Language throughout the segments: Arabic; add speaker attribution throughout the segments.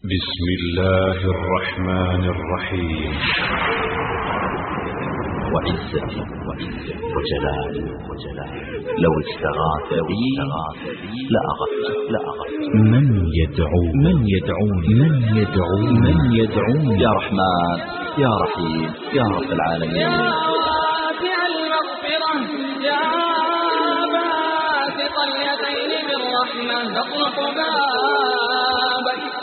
Speaker 1: بسم الله الرحمن الرحيم.
Speaker 2: وعزتي وعزتي وجلالي وجلالي لو استغاث بي لأغفت لأغفت
Speaker 3: من يدعو من يدعوني. من يدعو من يدعوني.
Speaker 2: يا رحمن يا رحيم يا رب العالمين.
Speaker 4: يا واسع المغفرة يا باسط اليدين بالرحمة نطلق بابك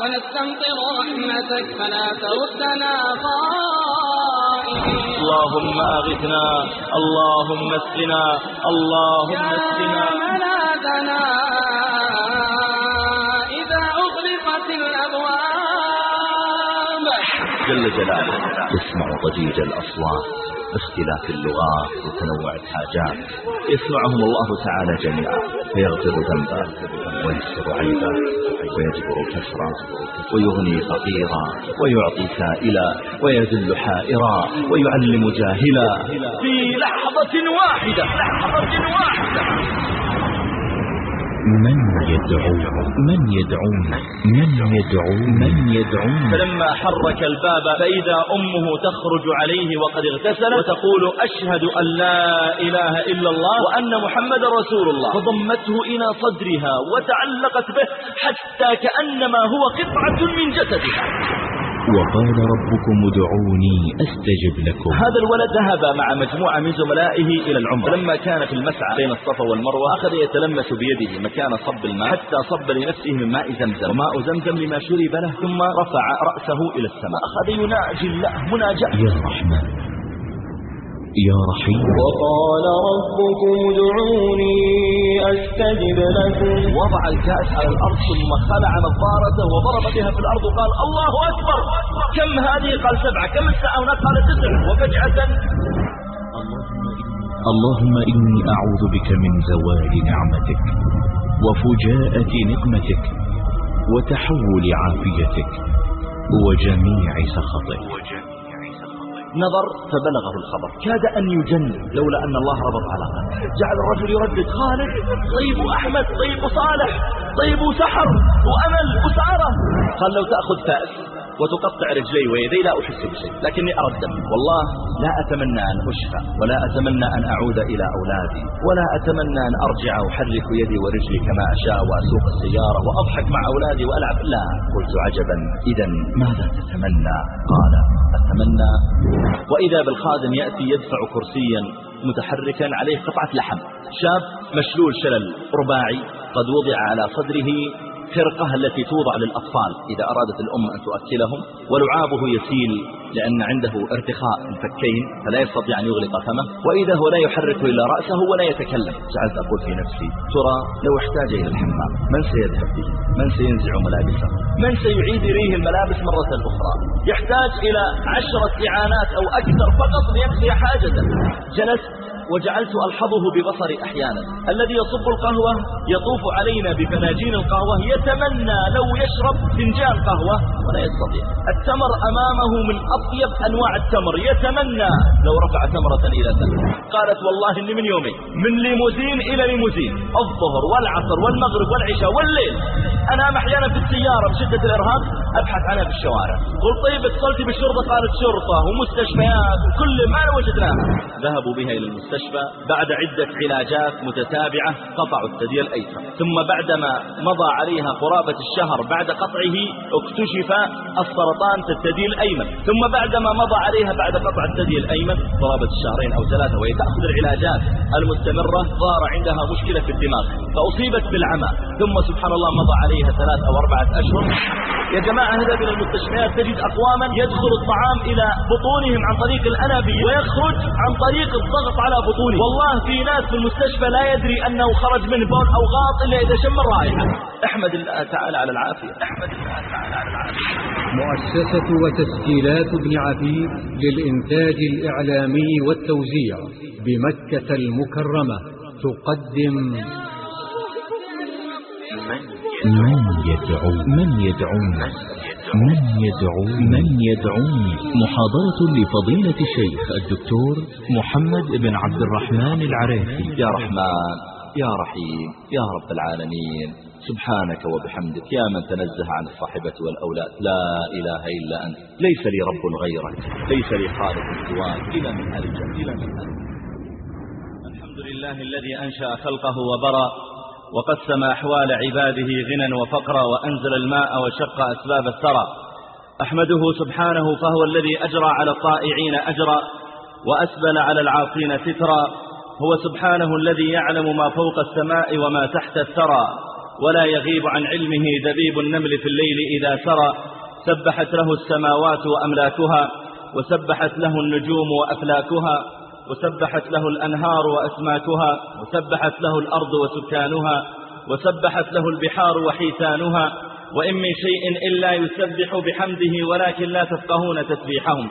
Speaker 4: ونستمطر رحمتك فلا تردنا خائبين
Speaker 2: اللهم أغثنا اللهم اسقنا اللهم
Speaker 4: يا
Speaker 2: اسقنا.
Speaker 4: ملاذنا إذا أغلقت الأبواب.
Speaker 2: جل جلاله يسمع ضجيج الأصوات. باختلاف اللغات وتنوع الحاجات. يسمعهم الله تعالى جميعا. فيغفر ذنبا ويستر عيبا ويجبر كسرا ويغني فقيرا ويعطي سائلا ويذل حائرا ويعلم جاهلا. في لحظة واحدة لحظة واحدة.
Speaker 3: من يدعو؟ من يدعوني من يدعو؟ من يدعوني
Speaker 2: فلما حرك الباب فإذا أمه تخرج عليه وقد اغتسلت وتقول أشهد أن لا إله إلا الله وأن محمد رسول الله فضمته إلى صدرها وتعلقت به حتى كأنما هو قطعة من جسدها.
Speaker 3: وقال ربكم ادعوني أستجب لكم.
Speaker 2: هذا الولد ذهب مع مجموعة من زملائه إلى العمرة. لما كان في المسعى بين الصفا والمروة أخذ يتلمس بيده مكان صب الماء حتى صب لنفسه من ماء زمزم. وماء زمزم لما شرب له ثم رفع رأسه إلى السماء. أخذ يناجي الله مناجاة.
Speaker 3: يا رحمن. يا رحيم.
Speaker 5: وقال ربكم ادعوني أستجب لكم.
Speaker 2: وضع الكأس على الأرض ثم خلع نظارته وضرب بها في الأرض وقال الله أكبر. كم هذه؟ قال سبعة. كم الساعة؟ هناك قال تسع. وفجأة
Speaker 3: اللهم إني أعوذ بك من زوال نعمتك وفجاءة نقمتك وتحول عافيتك وجميع سخطك.
Speaker 2: نظر فبلغه الخبر. كاد أن يجن لولا أن الله ربط على قلبه جعل الرجل يردد خالد طيب أحمد طيب صالح طيب سحر وأمل وسارة قال لو تأخذ فأس وتقطع رجلي ويدي لا أحس بشيء لكني أرى الدم والله لا أتمنى أن أشفى ولا أتمنى أن أعود إلى أولادي ولا أتمنى أن أرجع أحرك يدي ورجلي كما أشاء وأسوق السيارة وأضحك مع أولادي وألعب. لا قلت عجبا إذا ماذا تتمنى؟ قال أتمنى وإذا بالخادم يأتي يدفع كرسيا متحركا عليه قطعة لحم. شاب مشلول شلل رباعي قد وضع على صدره خرقة التي توضع للأطفال إذا أرادت الأم أن تؤكلهم ولعابه يسيل لأن عنده ارتخاء الفكين فلا يستطيع أن يغلق فمه وإذا هو لا يحرك إلا رأسه ولا يتكلم. جعلت أقول في نفسي ترى لو احتاج إلى الحمام من سيذهب به؟ من سينزع ملابسه؟ من سيعيد إليه الملابس مرة أخرى؟ يحتاج إلى عشرة إعانات أو أكثر فقط ليقضي حاجته جلست وجعلت ألحظه ببصري أحيانا. الذي يصب القهوة يطوف علينا بفناجين القهوة يتمنى لو يشرب فنجان قهوة ولا يستطيع. التمر أمامه من أطيب أنواع التمر يتمنى لو رفع تمرة إلى ثلث. قالت والله إني من يومين من ليموزين إلى ليموزين الظهر والعصر والمغرب والعشاء والليل. أنام أحيانا في السيارة بشدة الإرهاق أبحث عنها في الشوارع. قل طيب اتصلت بالشرطة قالت شرطة ومستشفيات وكل ما وجدناها. ذهبوا بها إلى المستشفى. بعد عدة علاجات متتابعة قطعوا الثدي الأيسر. ثم بعدما مضى عليها قرابة الشهر بعد قطعه اكتشف السرطان في الثدي الأيمن. ثم بعدما مضى عليها بعد قطع الثدي الأيمن قرابة الشهرين أو ثلاثة وهي تأخذ العلاجات المستمرة ظهر عندها مشكلة في الدماغ فأصيبت بالعمى. ثم سبحان الله مضى عليها ثلاث أو أربعة أشهر. يا جماعة هذا من المستشفيات تجد أقواما يدخل الطعام إلى بطونهم عن طريق الأنابيب ويخرج عن طريق الضغط على بطونه والله في ناس في المستشفى لا يدري أنه خرج من بول أو غاط إلا إذا شم الرائحة أحمد الله تعالى على العافية. أحمد الله تعالى على العافية.
Speaker 6: مؤسسة وتسجيلات ابن عفيف للإنتاج الإعلامي والتوزيع بمكة المكرمة تقدم.
Speaker 3: من يدعو من يدعوني من يدعو من يدعوني محاضرة لفضيلة الشيخ الدكتور محمد بن عبد الرحمن العريفي.
Speaker 2: يا رحمن يا رحيم يا رب العالمين. سبحانك وبحمدك يا من تنزه عن الصاحبة والأولاد. لا إله إلا أنت. ليس لي رب غيرك. ليس لي خالق سواك. إلى من ألجأ إلى من ألجأ. الحمد لله الذي أنشأ خلقه وبرى. وقسم أحوال عباده غنى وفقرا وأنزل الماء وشق أسباب الثرى. أحمده سبحانه فهو الذي أجرى على الطائعين أجرا وأسبل على العاصين سترا. هو سبحانه الذي يعلم ما فوق السماء وما تحت الثرى. ولا يغيب عن علمه دبيب النمل في الليل إذا سرى. سبحت له السماوات وأملاكها وسبحت له النجوم وأفلاكها. وسبحت له الأنهار وأسماكها وسبحت له الأرض وسكانها وسبحت له البحار وحيتانها وإن من شيء إلا يسبح بحمده ولكن لا تفقهون تسبيحهم.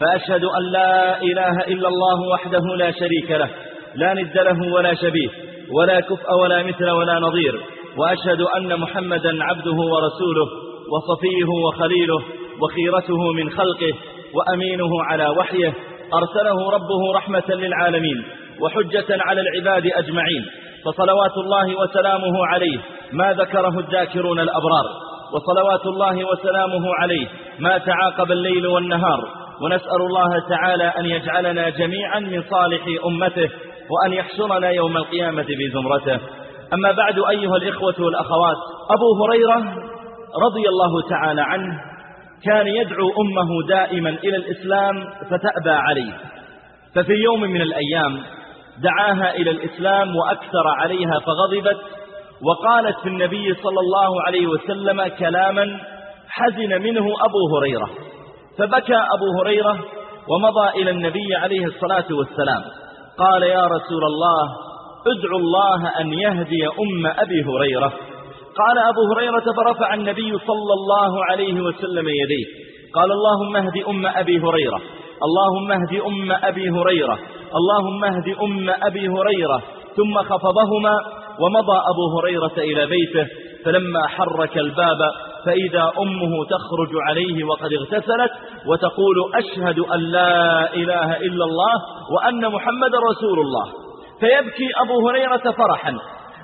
Speaker 2: فأشهد أن لا إله إلا الله وحده لا شريك له لا ند له ولا شبيه ولا كفء ولا مثل ولا نظير. وأشهد أن محمدا عبده ورسوله وصفيه وخليله وخيرته من خلقه وأمينه على وحيه أرسله ربه رحمة للعالمين وحجة على العباد أجمعين فصلوات الله وسلامه عليه ما ذكره الذاكرون الأبرار وصلوات الله وسلامه عليه ما تعاقب الليل والنهار ونسأل الله تعالى أن يجعلنا جميعا من صالح أمته وأن يحشرنا يوم القيامة بزمرته أما بعد أيها الإخوة والأخوات أبو هريرة رضي الله تعالى عنه كان يدعو أمه دائما إلى الإسلام فتأبى عليه. ففي يوم من الأيام دعاها إلى الإسلام وأكثر عليها فغضبت وقالت في النبي صلى الله عليه وسلم كلاما حزن منه أبو هريرة. فبكى أبو هريرة ومضى إلى النبي عليه الصلاة والسلام. قال يا رسول الله ادعو الله أن يهدي أم أبي هريرة. قال أبو هريرة فرفع النبي صلى الله عليه وسلم يديه. قال اللهم اهد أم أبي هريرة. اللهم اهد أم أبي هريرة. اللهم اهد أم أبي هريرة. ثم خفضهما ومضى أبو هريرة إلى بيته. فلما حرك الباب فإذا أمه تخرج عليه وقد اغتسلت وتقول أشهد أن لا إله إلا الله وأن محمد رسول الله. فيبكي أبو هريرة فرحا.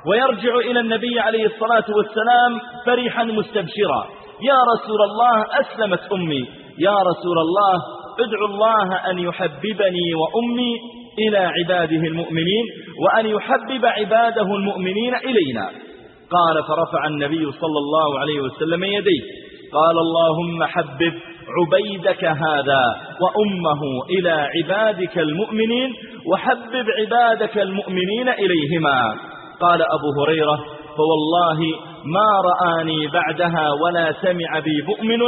Speaker 2: ويرجع إلى النبي عليه الصلاة والسلام فرحا مستبشرا. يا رسول الله أسلمت أمي. يا رسول الله ادعو الله أن يحببني وأمي إلى عباده المؤمنين وأن يحبب عباده المؤمنين إلينا. قال فرفع النبي صلى الله عليه وسلم يديه. قال اللهم حبب عبيدك هذا وأمه إلى عبادك المؤمنين وحبب عبادك المؤمنين إليهما. قال أبو هريرة فوالله ما رآني بعدها ولا سمع بي مؤمن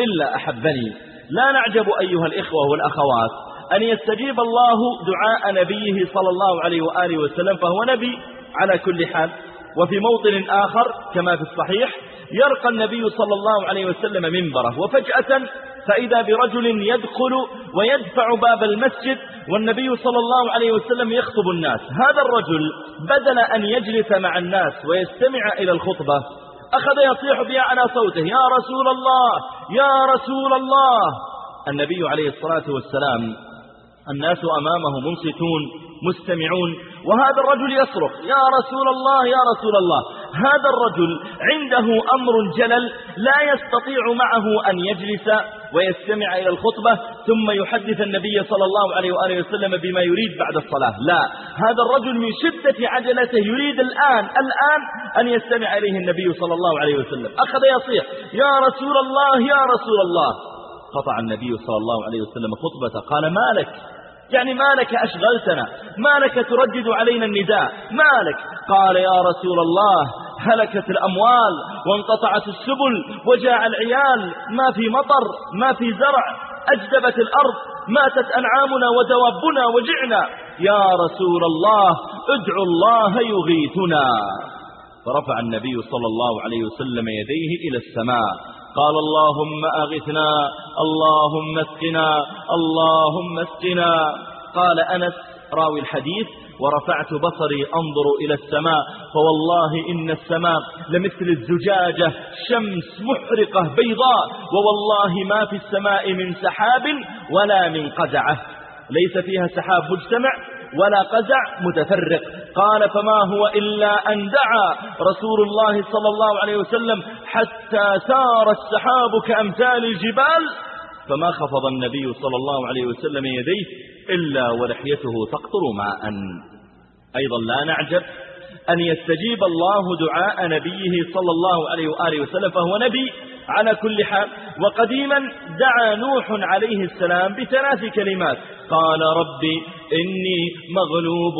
Speaker 2: إلا أحبني. لا نعجب أيها الإخوة والأخوات أن يستجيب الله دعاء نبيه صلى الله عليه وآله وسلم فهو نبي على كل حال. وفي موطن آخر كما في الصحيح يرقى النبي صلى الله عليه وسلم منبره وفجأة فإذا برجل يدخل ويدفع باب المسجد والنبي صلى الله عليه وسلم يخطب الناس هذا الرجل بدل أن يجلس مع الناس ويستمع إلى الخطبة أخذ يصيح بأعلى صوته يا رسول الله يا رسول الله. النبي عليه الصلاة والسلام الناس أمامه منصتون مستمعون وهذا الرجل يصرخ يا رسول الله يا رسول الله هذا الرجل عنده أمر جلل لا يستطيع معه أن يجلس ويستمع إلى الخطبة ثم يحدث النبي صلى الله عليه وآله وسلم بما يريد بعد الصلاة. لا هذا الرجل من شدة عجلته يريد الآن الآن أن يستمع إليه النبي صلى الله عليه وسلم. أخذ يصيح يا رسول الله يا رسول الله. قطع النبي صلى الله عليه وسلم خطبته قال ما لك؟ يعني ما لك أشغلتنا ما لك تردد علينا النداء ما لك؟ قال يا رسول الله هلكت الأموال وانقطعت السبل وجاء العيال ما في مطر ما في زرع أجدبت الأرض ماتت أنعامنا ودوابنا وجعنا. يا رسول الله ادعو الله يغيثنا. فرفع النبي صلى الله عليه وسلم يديه إلى السماء. قال اللهم أغثنا اللهم اسقنا اللهم اسقنا. قال أنس راوي الحديث ورفعت بصري أنظر إلى السماء فوالله إن السماء لمثل الزجاجة شمس محرقة بيضاء ووالله ما في السماء من سحاب ولا من قزعة. ليس فيها سحاب مجتمع ولا قزع متفرق. قال فما هو إلا أن دعا رسول الله صلى الله عليه وسلم حتى سار السحاب كأمثال الجبال فما خفض النبي صلى الله عليه وسلم يديه إلا ولحيته تقطر ماء. أيضا لا نعجب أن يستجيب الله دعاء نبيه صلى الله عليه وآله وسلم فهو نبي على كل حال. وقديما دعا نوح عليه السلام بثلاث كلمات. قال ربي إني مغلوب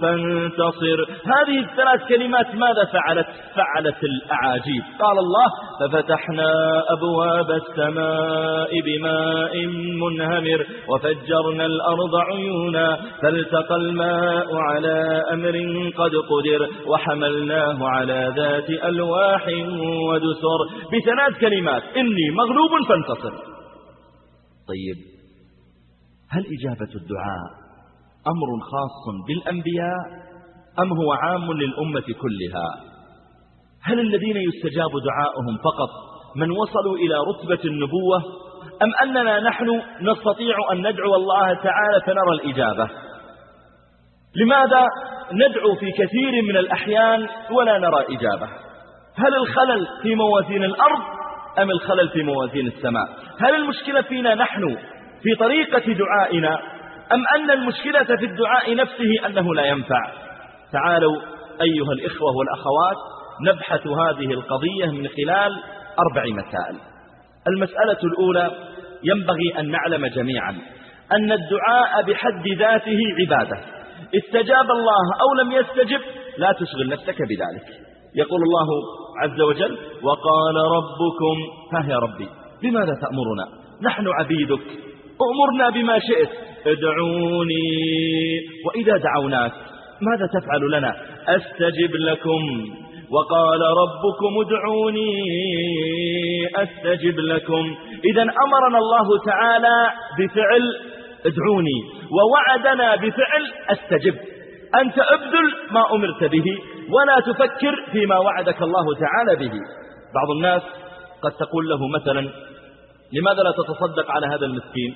Speaker 2: فانتصر. هذه الثلاث كلمات ماذا فعلت؟ فعلت الأعاجيب. قال الله ففتحنا أبواب السماء بماء منهمر وفجرنا الأرض عيونا فالتقى الماء على أمر قد قدر وحملناه على ذات ألواح ودسر. بثلاث كلمات إني مغلوب فانتصر. طيب هل إجابة الدعاء أمر خاص بالأنبياء أم هو عام للأمة كلها؟ هل الذين يستجاب دعاؤهم فقط من وصلوا إلى رتبة النبوة أم أننا نحن نستطيع أن ندعو الله تعالى فنرى الإجابة؟ لماذا ندعو في كثير من الأحيان ولا نرى إجابة؟ هل الخلل في موازين الأرض أم الخلل في موازين السماء؟ هل المشكلة فينا نحن في طريقة دعائنا أم أن المشكلة في الدعاء نفسه أنه لا ينفع؟ تعالوا أيها الإخوة والأخوات نبحث هذه القضية من خلال أربع مسائل. المسألة الأولى ينبغي أن نعلم جميعا أن الدعاء بحد ذاته عبادة. استجاب الله أو لم يستجب لا تشغل نفسك بذلك. يقول الله عز وجل وقال ربكم ها يا ربي بماذا تأمرنا؟ نحن عبيدك أمرنا بما شئت ادعوني وإذا دعوناك ماذا تفعل لنا؟ أستجب لكم. وقال ربكم ادعوني أستجب لكم. إذا أمرنا الله تعالى بفعل ادعوني ووعدنا بفعل أستجب. أنت أبذل ما أمرت به. ولا تفكر فيما وعدك الله تعالى به. بعض الناس قد تقول له مثلا لماذا لا تتصدق على هذا المسكين؟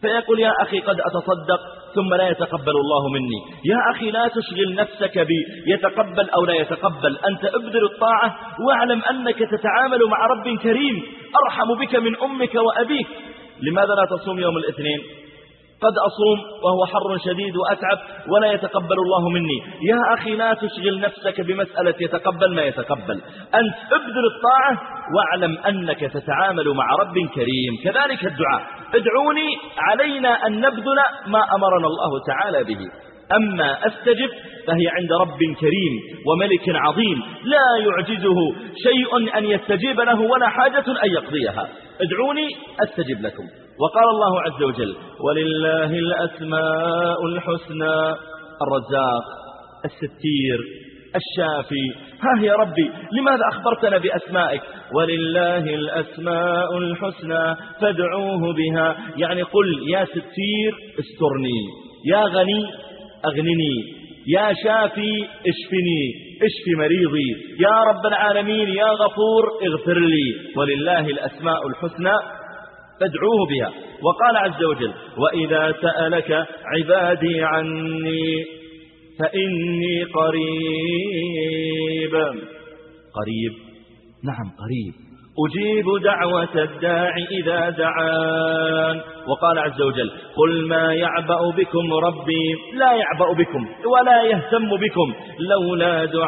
Speaker 2: فيقول يا أخي قد أتصدق ثم لا يتقبل الله مني. يا أخي لا تشغل نفسك بي يتقبل أو لا يتقبل. أنت ابذل الطاعة واعلم أنك تتعامل مع رب كريم. أرحم بك من أمك وأبيك. لماذا لا تصوم يوم الاثنين؟ قد أصوم وهو حر شديد وأتعب ولا يتقبل الله مني. يا أخي لا تشغل نفسك بمسألة يتقبل ما يتقبل. أنت ابذل الطاعة واعلم أنك تتعامل مع رب كريم. كذلك الدعاء. ادعوني علينا أن نبذل ما أمرنا الله تعالى به. أما أستجب فهي عند رب كريم وملك عظيم. لا يعجزه شيء أن يستجيب له ولا حاجة أن يقضيها. ادعوني أستجب لكم. وقال الله عز وجل ولله الأسماء الحسنى. الرزاق الستير الشافي ها يا ربي لماذا أخبرتنا بأسمائك؟ ولله الأسماء الحسنى فادعوه بها. يعني قل يا ستير استرني. يا غني أغنني. يا شافي اشفني. اشف مريضي. يا رب العالمين يا غفور اغفر لي. ولله الأسماء الحسنى فادعوه بها. وقال عز وجل وإذا سألك عبادي عني فإني قريب. قريب؟ نعم قريب. أجيب دعوة الداع إذا دعان. وقال عز وجل قل ما يعبأ بكم ربي؟ لا يعبأ بكم ولا يهتم بكم. لولا دعاؤكم.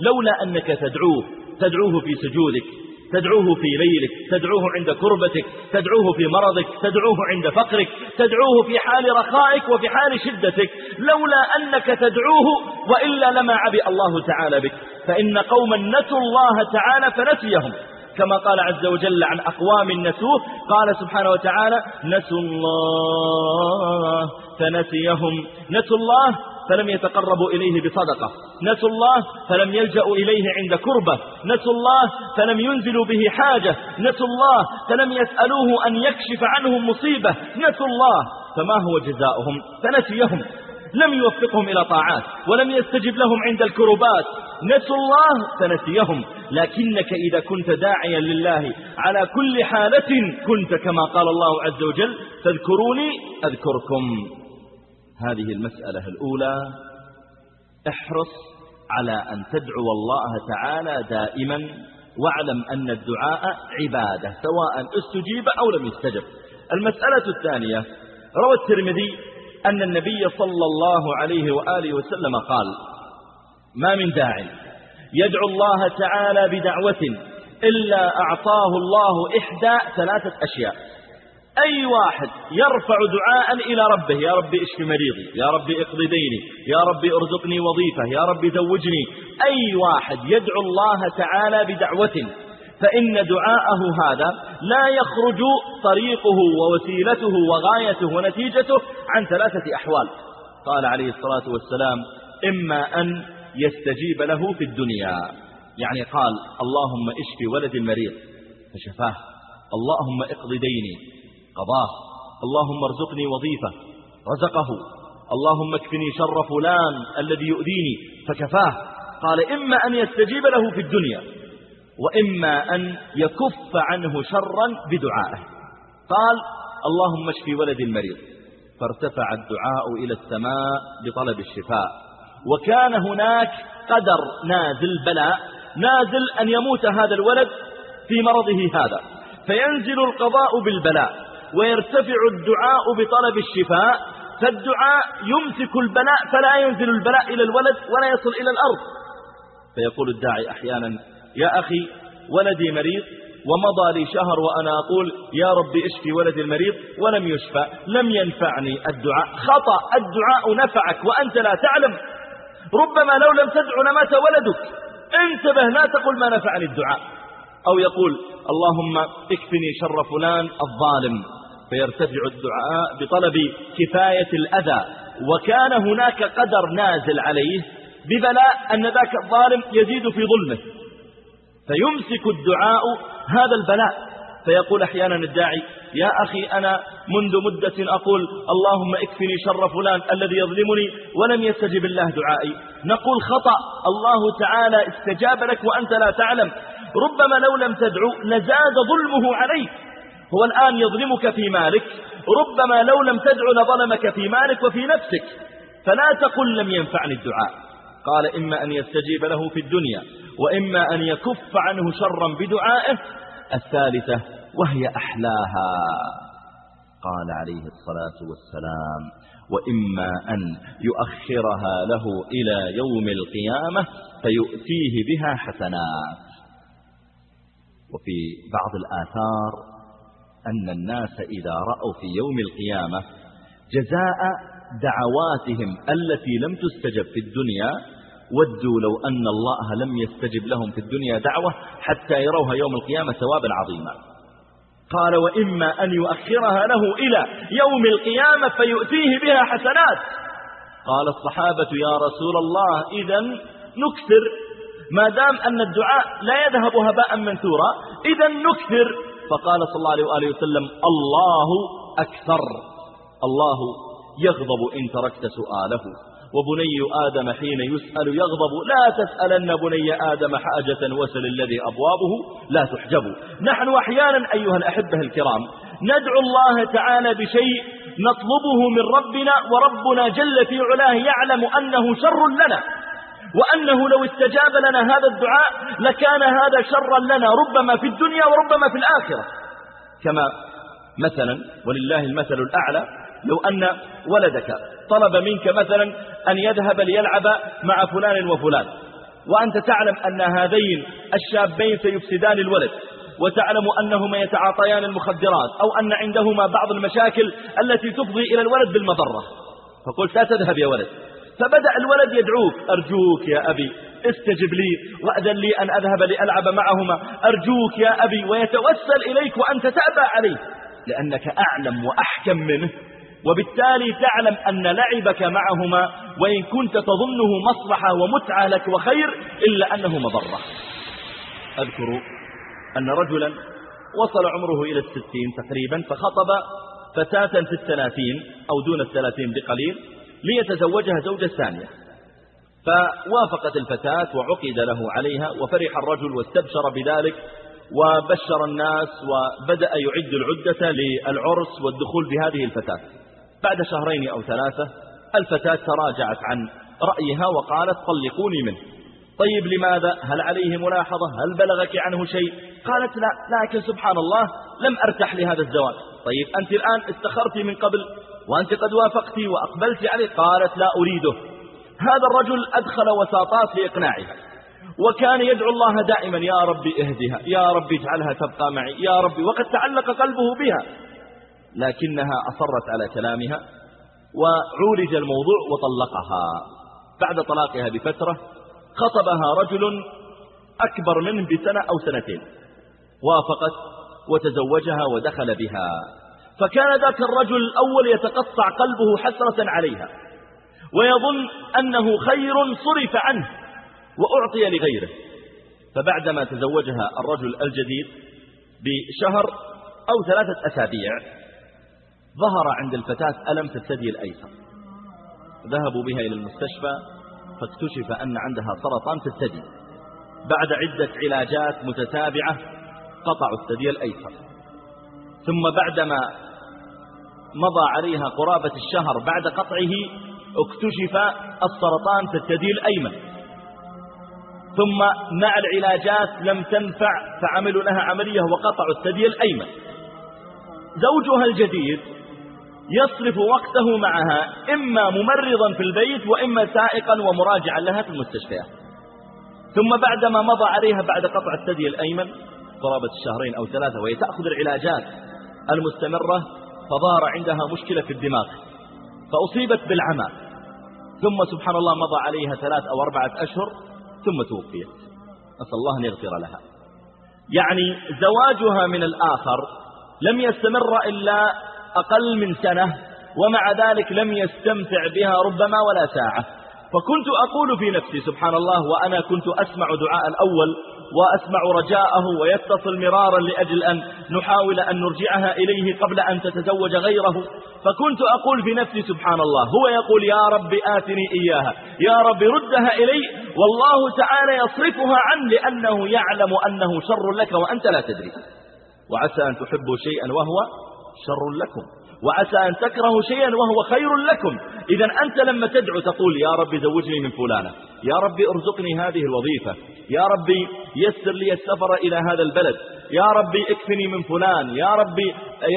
Speaker 2: لولا أنك تدعوه تدعوه في سجودك. تدعوه في ليلك تدعوه عند كربتك تدعوه في مرضك تدعوه عند فقرك تدعوه في حال رخائك وفي حال شدتك. لولا أنك تدعوه وإلا لما عبئ الله تعالى بك. فإن قوما نسوا الله تعالى فنسيهم. كما قال عز وجل عن أقوام نسوه قال سبحانه وتعالى نسوا الله فنسيهم. نسوا الله فلم يتقربوا إليه بصدقة. نسوا الله فلم يلجأوا إليه عند كربة. نسوا الله فلم ينزلوا به حاجة. نسوا الله فلم يسألوه أن يكشف عنهم مصيبة. نسوا الله فما هو جزاؤهم؟ فنسيهم. لم يوفقهم إلى طاعات ولم يستجب لهم عند الكربات. نسوا الله فنسيهم. لكنك إذا كنت داعيا لله على كل حالة كنت كما قال الله عز وجل فاذكروني أذكركم. هذه المسألة الأولى احرص على أن تدعو الله تعالى دائما واعلم أن الدعاء عبادة سواء استجيب أو لم يستجب. المسألة الثانية روى الترمذي أن النبي صلى الله عليه وآله وسلم قال ما من داع يدعو الله تعالى بدعوة إلا أعطاه الله إحدى ثلاثة أشياء. أي واحد يرفع دعاء إلى ربه يا رب اشف مريضي يا رب اقض ديني يا رب ارزقني وظيفة يا رب زوجني. أي واحد يدعو الله تعالى بدعوة فإن دعاءه هذا لا يخرج طريقه ووسيلته وغايته ونتيجته عن ثلاثة أحوال. قال عليه الصلاة والسلام إما أن يستجيب له في الدنيا. يعني قال اللهم اشف ولد المريض. فشفاه. اللهم اقض ديني. قضاه. اللهم ارزقني وظيفة. رزقه. اللهم اكفني شر فلان الذي يؤذيني. فكفاه. قال إما أن يستجيب له في الدنيا وإما أن يكف عنه شرا بدعائه. قال اللهم اشفي ولد المريض. فارتفع الدعاء إلى السماء بطلب الشفاء. وكان هناك قدر نازل بلاء نازل أن يموت هذا الولد في مرضه هذا. فينزل القضاء بالبلاء. ويرتفع الدعاء بطلب الشفاء فالدعاء يمسك البلاء فلا ينزل البلاء إلى الولد ولا يصل إلى الأرض. فيقول الداعي أحيانا يا أخي ولدي مريض ومضى لي شهر وأنا أقول يا رب اشفي ولدي المريض ولم يشفى لم ينفعني الدعاء. خطأ الدعاء نفعك وأنت لا تعلم. ربما لو لم تدع لمات ولدك. انتبه لا تقول ما نفعني الدعاء. أو يقول اللهم اكفني شر فلان الظالم. فيرتفع الدعاء بطلب كفاية الأذى. وكان هناك قدر نازل عليه ببلاء أن ذاك الظالم يزيد في ظلمه. فيمسك الدعاء هذا البلاء. فيقول أحيانا الداعي يا أخي أنا منذ مدة أقول اللهم اكفني شر فلان الذي يظلمني ولم يستجب الله دعائي. نقول خطأ. الله تعالى استجاب لك وأنت لا تعلم. ربما لو لم تدعو لزاد ظلمه عليك. هو الآن يظلمك في مالك ربما لو لم تدعو لظلمك في مالك وفي نفسك فلا تقل لم ينفعني الدعاء. قال إما أن يستجيب له في الدنيا وإما أن يكف عنه شرا بدعائه الثالثة وهي أحلاها. قال عليه الصلاة والسلام وإما أن يؤخرها له إلى يوم القيامة فيؤتيه بها حسنات. وفي بعض الآثار أن الناس إذا رأوا في يوم القيامة جزاء دعواتهم التي لم تستجب في الدنيا ودوا لو أن الله لم يستجب لهم في الدنيا دعوة حتى يروها يوم القيامة ثوابا عظيما. قال وإما أن يؤخرها له إلى يوم القيامة فيؤتيه بها حسنات. قال الصحابة يا رسول الله إذا نكثر. ما دام أن الدعاء لا يذهب هباء منثورا إذا نكثر. فقال صلى الله عليه وآله وسلم الله أكثر. الله يغضب إن تركت سؤاله. وبني آدم حين يسأل يغضب لا تسألن بني آدم حاجة وسل الذي أبوابه لا تحجب. نحن أحيانا أيها الأحبة الكرام ندعو الله تعالى بشيء نطلبه من ربنا وربنا جل في علاه يعلم أنه شر لنا. وأنه لو استجاب لنا هذا الدعاء لكان هذا شرا لنا ربما في الدنيا وربما في الآخرة. كما مثلا ولله المثل الأعلى لو أن ولدك طلب منك مثلا أن يذهب ليلعب مع فلان وفلان وأنت تعلم أن هذين الشابين سيفسدان الولد وتعلم أنهما يتعاطيان المخدرات أو أن عندهما بعض المشاكل التي تفضي إلى الولد بالمضرة. فقلت لا تذهب يا ولد. فبدأ الولد يدعوك أرجوك يا أبي استجب لي وأذن لي أن أذهب لألعب معهما. أرجوك يا أبي ويتوسل إليك وأنت تأبى عليه لأنك أعلم وأحكم منه. وبالتالي تعلم أن لعبك معهما وإن كنت تظنه مصلحة ومتعة لك وخير إلا أنه مضرة. أذكر أن رجلا وصل عمره إلى الستين تقريبا فخطب فتاة في الثلاثين أو دون الثلاثين بقليل. ليتزوجها زوجة ثانية فوافقت الفتاة وعقد له عليها وفرح الرجل واستبشر بذلك وبشر الناس وبدأ يعد العدة للعرس والدخول بهذه الفتاة. بعد شهرين أو ثلاثة الفتاة تراجعت عن رأيها وقالت طلقوني منه. طيب لماذا؟ هل عليه ملاحظة؟ هل بلغك عنه شيء؟ قالت لا لكن سبحان الله لم أرتح لهذا الزواج. طيب أنت الآن استخرت من قبل وأنت قد وافقت وأقبلت عليه. قالت لا أريده. هذا الرجل أدخل وساطات لإقناعها وكان يدعو الله دائما يا ربي اهدها يا ربي اجعلها تبقى معي يا ربي. وقد تعلق قلبه بها. لكنها أصرت على كلامها وعولج الموضوع وطلقها. بعد طلاقها بفترة خطبها رجل أكبر منه بسنة أو سنتين. وافقت وتزوجها ودخل بها. فكان ذاك الرجل الأول يتقطع قلبه حسرة عليها ويظن أنه خير صرف عنه وأعطي لغيره. فبعدما تزوجها الرجل الجديد بشهر أو ثلاثة أسابيع ظهر عند الفتاة ألم في الثدي الأيسر. ذهبوا بها إلى المستشفى فاكتشف أن عندها سرطان في الثدي. بعد عدة علاجات متتابعة قطعوا الثدي الأيسر. ثم بعدما مضى عليها قرابة الشهر بعد قطعه اكتشف السرطان في الثدي الأيمن. ثم مع العلاجات لم تنفع فعملوا لها عملية وقطعوا الثدي الأيمن. زوجها الجديد يصرف وقته معها إما ممرضا في البيت وإما سائقا ومراجعا لها في المستشفيات ثم بعدما مضى عليها بعد قطع الثدي الأيمن قرابة الشهرين أو ثلاثة وهي تأخذ العلاجات المستمرة فظهر عندها مشكلة في الدماغ فأصيبت بالعمى. ثم سبحان الله مضى عليها ثلاث أو أربعة أشهر ثم توفيت. نسأل الله أن يغفر لها. يعني زواجها من الآخر لم يستمر إلا أقل من سنة ومع ذلك لم يستمتع بها ربما ولا ساعة. فكنت أقول في نفسي سبحان الله وأنا كنت أسمع دعاء الأول وأسمع رجاءه ويتصل مرارا لأجل أن نحاول أن نرجعها إليه قبل أن تتزوج غيره. فكنت أقول في نفسي سبحان الله هو يقول يا رب آتني إياها يا رب ردها إلي والله تعالى يصرفها عنه لأنه يعلم أنه شر لك وأنت لا تدري. وعسى أن تحبوا شيئا وهو شر لكم. وعسى أن تكرهوا شيئا وهو خير لكم. إذا أنت لما تدعو تقول يا رب زوجني من فلانة يا رب ارزقني هذه الوظيفة يا رب يسر لي السفر إلى هذا البلد يا رب اكفني من فلان يا رب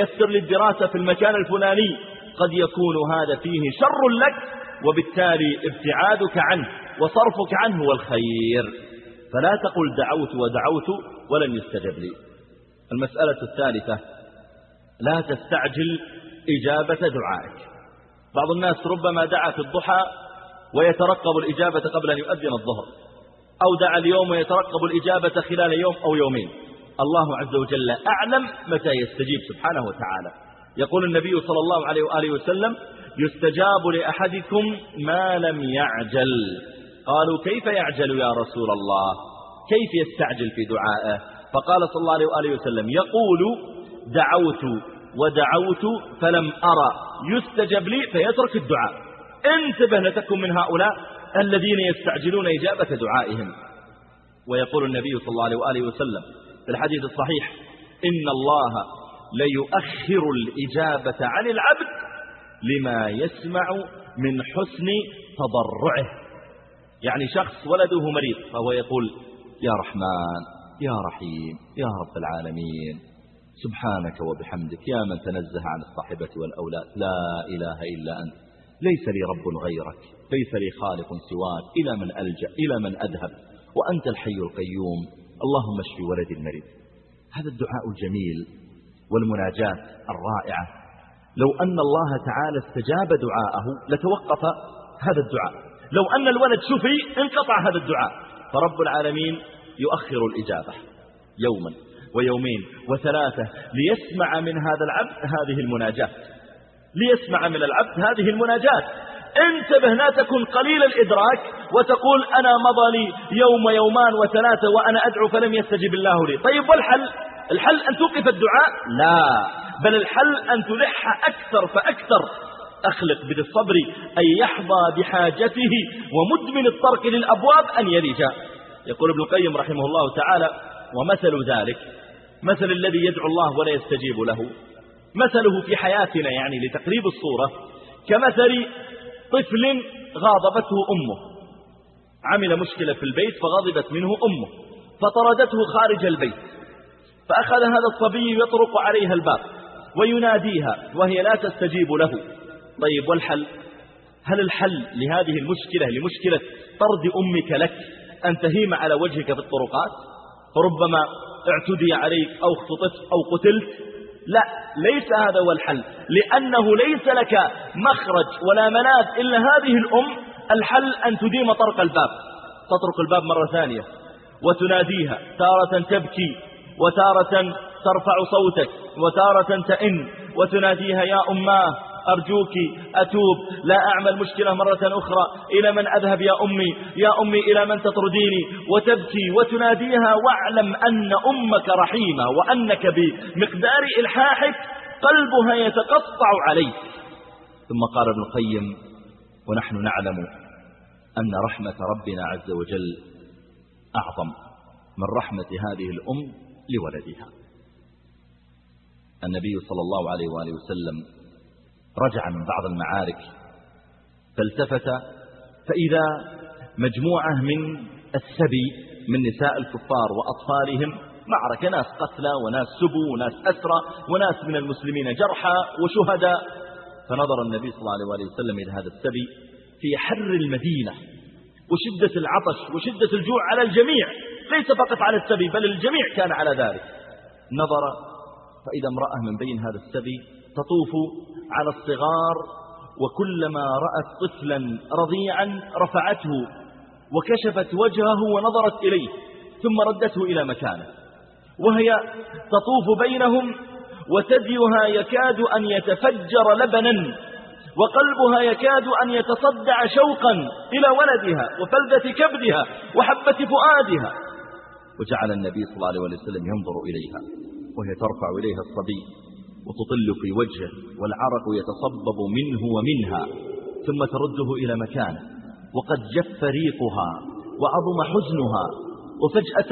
Speaker 2: يسر لي الدراسة في المكان الفلاني. قد يكون هذا فيه شر لك وبالتالي ابتعادك عنه وصرفك عنه هو الخير. فلا تقل دعوت ودعوت ولم يستجب لي. المسألة الثالثة لا تستعجل إجابة دعائك. بعض الناس ربما دعا في الضحى ويترقب الإجابة قبل أن يؤذن الظهر أو دعا اليوم ويترقب الإجابة خلال يوم أو يومين. الله عز وجل أعلم متى يستجيب سبحانه وتعالى. يقول النبي صلى الله عليه وآله وسلم يستجاب لأحدكم ما لم يعجل. قالوا كيف يعجل يا رسول الله؟ كيف يستعجل في دعائه؟ فقال صلى الله عليه وآله وسلم يقول دعوت ودعوت فلم أرى. يستجب لي فيترك الدعاء. انتبه لتكن من هؤلاء الذين يستعجلون إجابة دعائهم. ويقول النبي صلى الله عليه وآله وسلم في الحديث الصحيح إن الله ليؤخر الإجابة عن العبد لما يسمع من حسن تضرعه. يعني شخص ولده مريض فهو يقول يا رحمن يا رحيم يا رب العالمين. سبحانك وبحمدك يا من تنزه عن الصاحبة والأولاد. لا إله إلا أنت. ليس لي رب غيرك. ليس لي خالق سواك. إلى من ألجأ. إلى من أذهب. وأنت الحي القيوم. اللهم اشف ولدي المريض. هذا الدعاء الجميل والمناجاة الرائعة. لو أن الله تعالى استجاب دعاءه لتوقف هذا الدعاء. لو أن الولد شفي انقطع هذا الدعاء. فرب العالمين يؤخر الإجابة. يوما. ويومين وثلاثة ليسمع من هذا العبد هذه المناجاة. ليسمع من العبد هذه المناجاة. انتبه لا تكن قليل الإدراك وتقول أنا مضى لي يوم يومان وثلاثة وأنا أدعو فلم يستجب الله لي. طيب والحل؟ الحل أن توقف الدعاء؟ لا بل الحل أن تلح أكثر فأكثر. أخلق بالصبر أن يحظى بحاجته ومدمن الطرق للأبواب أن يلج يقول ابن القيم رحمه الله تعالى ومثل ذلك مثل الذي يدعو الله ولا يستجيب له مثله في حياتنا يعني لتقريب الصورة كمثل طفل غاضبته أمه عمل مشكلة في البيت فغضبت منه أمه فطردته خارج البيت فأخذ هذا الصبي يطرق عليها الباب ويناديها وهي لا تستجيب له. طيب والحل؟ هل الحل لهذه المشكلة لمشكلة طرد أمك لك أن تهيم على وجهك في الطرقات؟ فربما اعتدي عليك أو اختطفت أو قتلت. لا ليس هذا هو الحل لأنه ليس لك مخرج ولا مناد إلا هذه الأم. الحل أن تديم طرق الباب تطرق الباب مرة ثانية وتناديها تارة تبكي وتارة ترفع صوتك وتارة تئن وتناديها يا أماه أرجوك أتوب. لا أعمل مشكلة مرة أخرى. إلى من أذهب يا أمي؟ يا أمي إلى من تطرديني؟ وتبكي وتناديها واعلم أن أمك رحيمة وأنك بمقدار إلحاحك قلبها يتقطع عليك. ثم قال ابن القيم ونحن نعلم أن رحمة ربنا عز وجل أعظم من رحمة هذه الأم لولدها. النبي صلى الله عليه وآله وسلم رجع من بعض المعارك فالتفت فإذا مجموعة من السبي من نساء الكفار وأطفالهم معركة ناس قتلى وناس سبوا وناس أسرى وناس من المسلمين جرحى وشهداء فنظر النبي صلى الله عليه وسلم إلى هذا السبي في حر المدينة وشدة العطش وشدة الجوع على الجميع ليس فقط على السبي بل الجميع كان على ذلك. نظر فإذا امرأة من بين هذا السبي تطوف على الصغار وكلما رأت طفلا رضيعا رفعته وكشفت وجهه ونظرت إليه ثم ردته إلى مكانه. وهي تطوف بينهم وثديها يكاد أن يتفجر لبنا وقلبها يكاد أن يتصدع شوقا إلى ولدها وفلذة كبدها وحبة فؤادها. وجعل النبي صلى الله عليه وسلم ينظر إليها وهي ترفع إليها الصبي وتطل في وجهه والعرق يتصبب منه ومنها ثم ترده إلى مكانه وقد جف ريقها وعظم حزنها وفجأة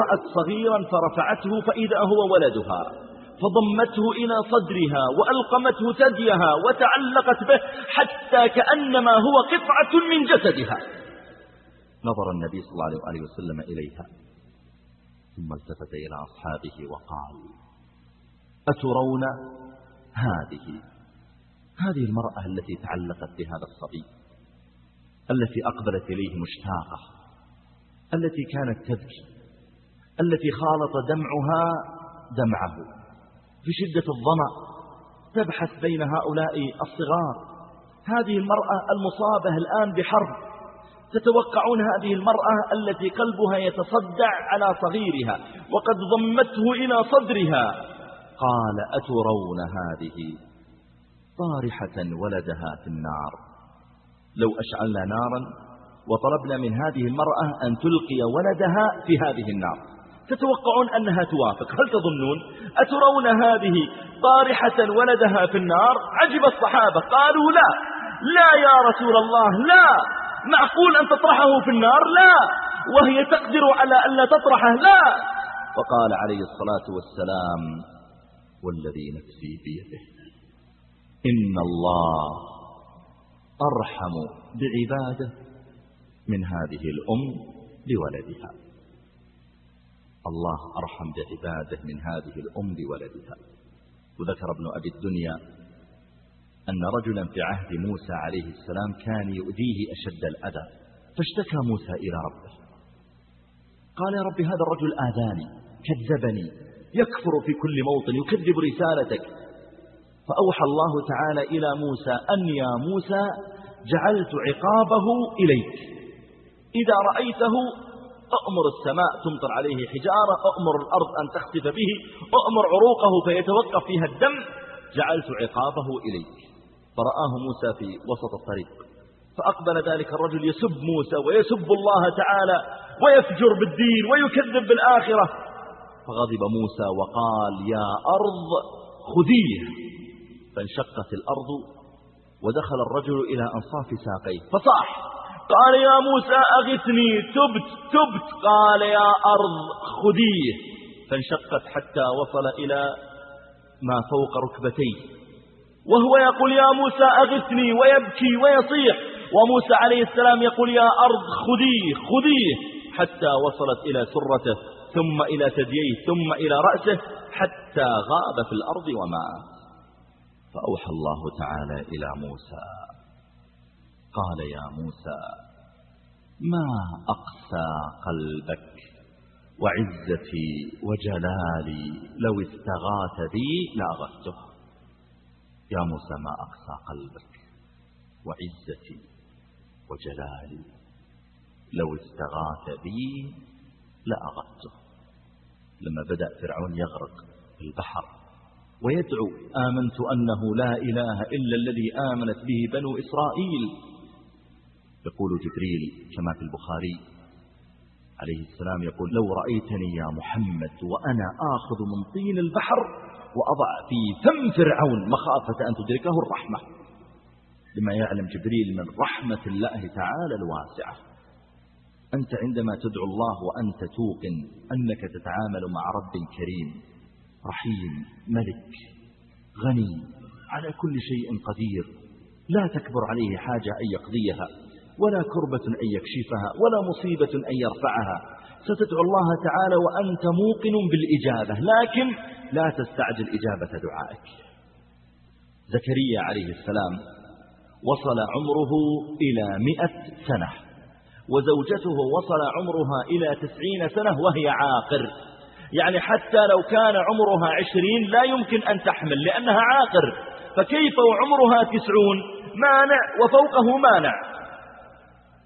Speaker 2: رأت صغيرا فرفعته فإذا هو ولدها فضمته إلى صدرها وألقمته ثديها وتعلقت به حتى كأنما هو قطعة من جسدها. نظر النبي صلى الله عليه وسلم إليها ثم التفت إلى أصحابه وقال أترون هذه؟ هذه المرأة التي تعلقت بهذا الصبي التي أقبلت إليه مشتاقة التي كانت تبكي التي خالط دمعها دمعه. في شدة الظمأ تبحث بين هؤلاء الصغار. هذه المرأة المصابة الآن بحرب. تتوقعون هذه المرأة التي قلبها يتصدع على صغيرها وقد ضمته إلى صدرها. قال أترون هذه طارحة ولدها في النار. لو أشعلنا نارا وطلبنا من هذه المرأة أن تلقي ولدها في هذه النار. تتوقعون أنها توافق؟ هل تظنون؟ أترون هذه طارحة ولدها في النار؟ عجب الصحابة قالوا لا. لا يا رسول الله لا. معقول أن تطرحه في النار؟ لا. وهي تقدر على أن لا تطرحه؟ لا. فقال عليه الصلاة والسلام والذي نفسي بيده. إن الله أرحم بعباده من هذه الأم بولدها الله أرحم بعباده من هذه الأم بولدها وذكر ابن أبي الدنيا أن رجلا في عهد موسى عليه السلام كان يؤذيه أشد الأذى فاشتكى موسى إلى ربه. قال يا رب هذا الرجل آذاني كذبني يكفر في كل موطن يكذب رسالتك. فأوحى الله تعالى إلى موسى أن يا موسى جعلت عقابه إليك. إذا رأيته أأمر السماء تمطر عليه حجارة أأمر الأرض أن تخسف به أأمر عروقه فيتوقف فيها الدم جعلت عقابه إليك. فرآه موسى في وسط الطريق. فأقبل ذلك الرجل يسب موسى ويسب الله تعالى ويفجر بالدين ويكذب بالآخرة. فغضب موسى وقال يا أرض خذيه فانشقت الأرض ودخل الرجل إلى أنصاف ساقيه. فصاح قال يا موسى أغثني. تبت تبت. قال يا أرض خذيه. فانشقت حتى وصل إلى ما فوق ركبتيه. وهو يقول يا موسى أغثني ويبكي ويصيح. وموسى عليه السلام يقول يا أرض خذيه خذيه. حتى وصلت إلى سرته. ثم إلى ثدييه ثم إلى رأسه حتى غاب في الأرض ومات. فأوحى الله تعالى إلى موسى. قال يا موسى ما أقسى قلبك وعزتي وجلالي؟ لو استغاث بي لأغثته. يا موسى ما أقسى قلبك وعزتي وجلالي؟ لو استغاث بي لأغثته. لما بدأ فرعون يغرق في البحر. ويدعو آمنت أنه لا إله إلا الذي آمنت به بنو إسرائيل. يقول جبريل كما في البخاري عليه السلام يقول لو رأيتني يا محمد وأنا آخذ من طين البحر وأضع في فم فرعون مخافة أن تدركه الرحمة. لما يعلم جبريل من رحمة الله تعالى الواسعة. أنت عندما تدعو الله وأنت توقن أنك تتعامل مع رب كريم رحيم ملك غني على كل شيء قدير لا تكبر عليه حاجة أن يقضيها ولا كربة أن يكشفها ولا مصيبة أن يرفعها. ستدعو الله تعالى وأنت موقن بالإجابة لكن لا تستعجل إجابة دعائك. زكريا عليه السلام وصل عمره إلى مئة سنة. وزوجته وصل عمرها إلى تسعين سنة وهي عاقر. يعني حتى لو كان عمرها عشرين لا يمكن أن تحمل لأنها عاقر. فكيف وعمرها تسعون؟ مانع وفوقه مانع.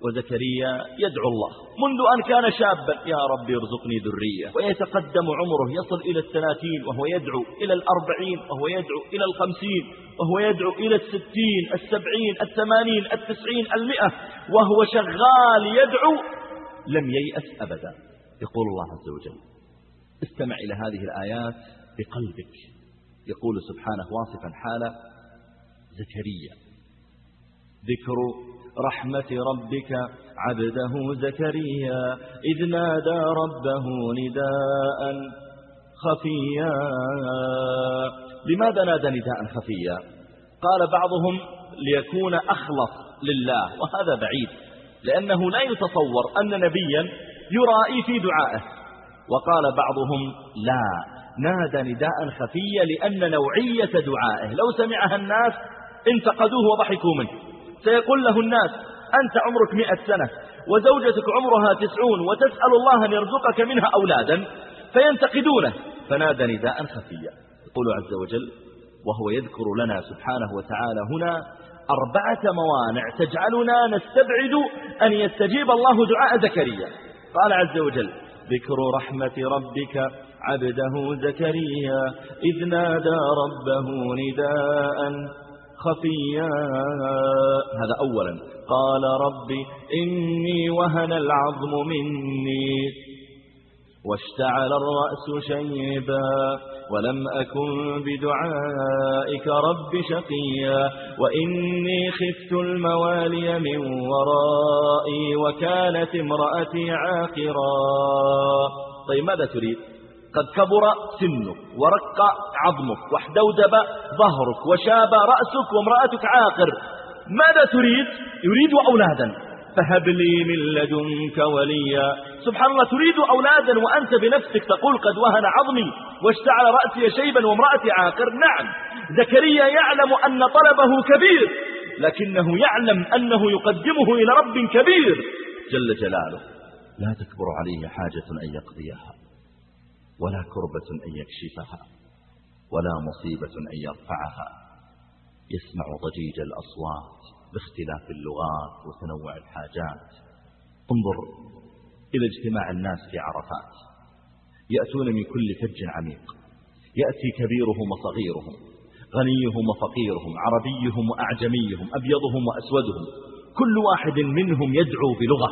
Speaker 2: وزكريا يدعو الله. منذ أن كان شابا يا رب ارزقني ذرية. ويتقدم عمره يصل إلى الثلاثين وهو يدعو إلى الأربعين وهو يدعو إلى الخمسين وهو يدعو إلى الستين السبعين الثمانين التسعين المئة وهو شغال يدعو لم ييأس أبدا. يقول الله عز وجل استمع إلى هذه الآيات بقلبك. يقول سبحانه واصفا حال زكريا ذكر رحمة ربك عبده زكريا إذ نادى ربه نداء خفيا. لماذا نادى نداء خفيا؟ قال بعضهم ليكون أخلص لله وهذا بعيد لأنه لا يتصور أن نبيا يرائي في دعائه. وقال بعضهم لا نادى نداء خفيا لأن نوعية دعائه. لو سمعها الناس انتقدوه وضحكوا منه. سيقول له الناس أنت عمرك مئة سنة وزوجتك عمرها تسعون وتسأل الله أن يرزقك منها أولادا فينتقدونه. فنادى نداء خفيا. يقول عز وجل وهو يذكر لنا سبحانه وتعالى هنا أربعة موانع تجعلنا نستبعد أن يستجيب الله دعاء زكريا. قال عز وجل ذكر رحمة ربك عبده زكريا إذ نادى ربه نداء. خفيا. هذا أولا. قال رب إني وهن العظم مني. واشتعل الرأس شيبا. ولم أكن بدعائك رب شقيا. وإني خفت الموالي من ورائي وكانت امرأتي عاقرا. طيب ماذا تريد؟ قد كبر سنك ورق عظمك واحدودب ظهرك وشاب رأسك وامرأتك عاقر. ماذا تريد؟ يريد أولادا. فهب لي من لدنك وليا. سبحان الله تريد أولادا وأنت بنفسك تقول قد وهن عظمي واشتعل رأسي شيبا وامرأتي عاقر. نعم زكريا يعلم أن طلبه كبير لكنه يعلم أنه يقدمه إلى رب كبير. جل جلاله لا تكبر عليه حاجة أن يقضيها. ولا كربة أن يكشفها ولا مصيبة أن يرفعها. يسمع ضجيج الأصوات باختلاف اللغات وتنوع الحاجات. انظر إلى اجتماع الناس في عرفات. يأتون من كل فج عميق. يأتي كبيرهم وصغيرهم غنيهم وفقيرهم عربيهم وأعجميهم أبيضهم وأسودهم. كل واحد منهم يدعو بلغة.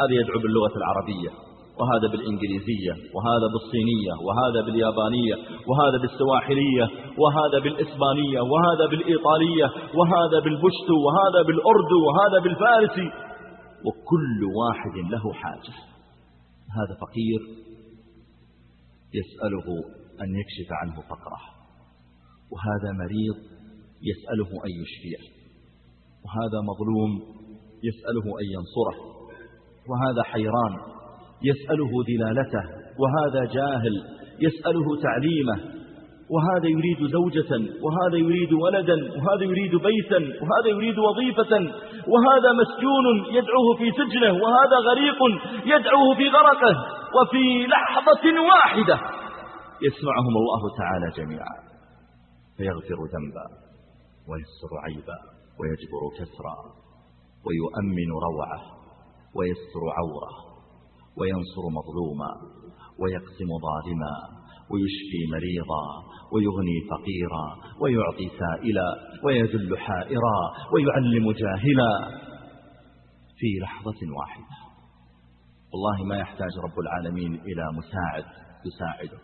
Speaker 2: هذا يدعو باللغة العربية. وهذا بالإنجليزية وهذا بالصينية وهذا باليابانية وهذا بالسواحلية وهذا بالإسبانية وهذا بالإيطالية وهذا بالبشتو وهذا بالأردو وهذا بالفارسي وكل واحد له حاجة. هذا فقير يسأله أن يكشف عنه فقره وهذا مريض يسأله أن يشفيه وهذا مظلوم يسأله أن ينصره وهذا حيران يسأله دلالته وهذا جاهل يسأله تعليمه وهذا يريد زوجة وهذا يريد ولدا وهذا يريد بيتا وهذا يريد وظيفة وهذا مسجون يدعوه في سجنه وهذا غريق يدعوه في غرقه وفي لحظة واحدة يسمعهم الله تعالى جميعا فيغفر ذنبا ويسر عيبا ويجبر كسرا ويؤمن روعه ويستر عوره. وينصر مظلوما ويقسم ظالما ويشفي مريضا ويغني فقيرا ويعطي سائلا ويذل حائرا ويعلم جاهلا في لحظة واحدة. والله ما يحتاج رب العالمين إلى مساعد يساعده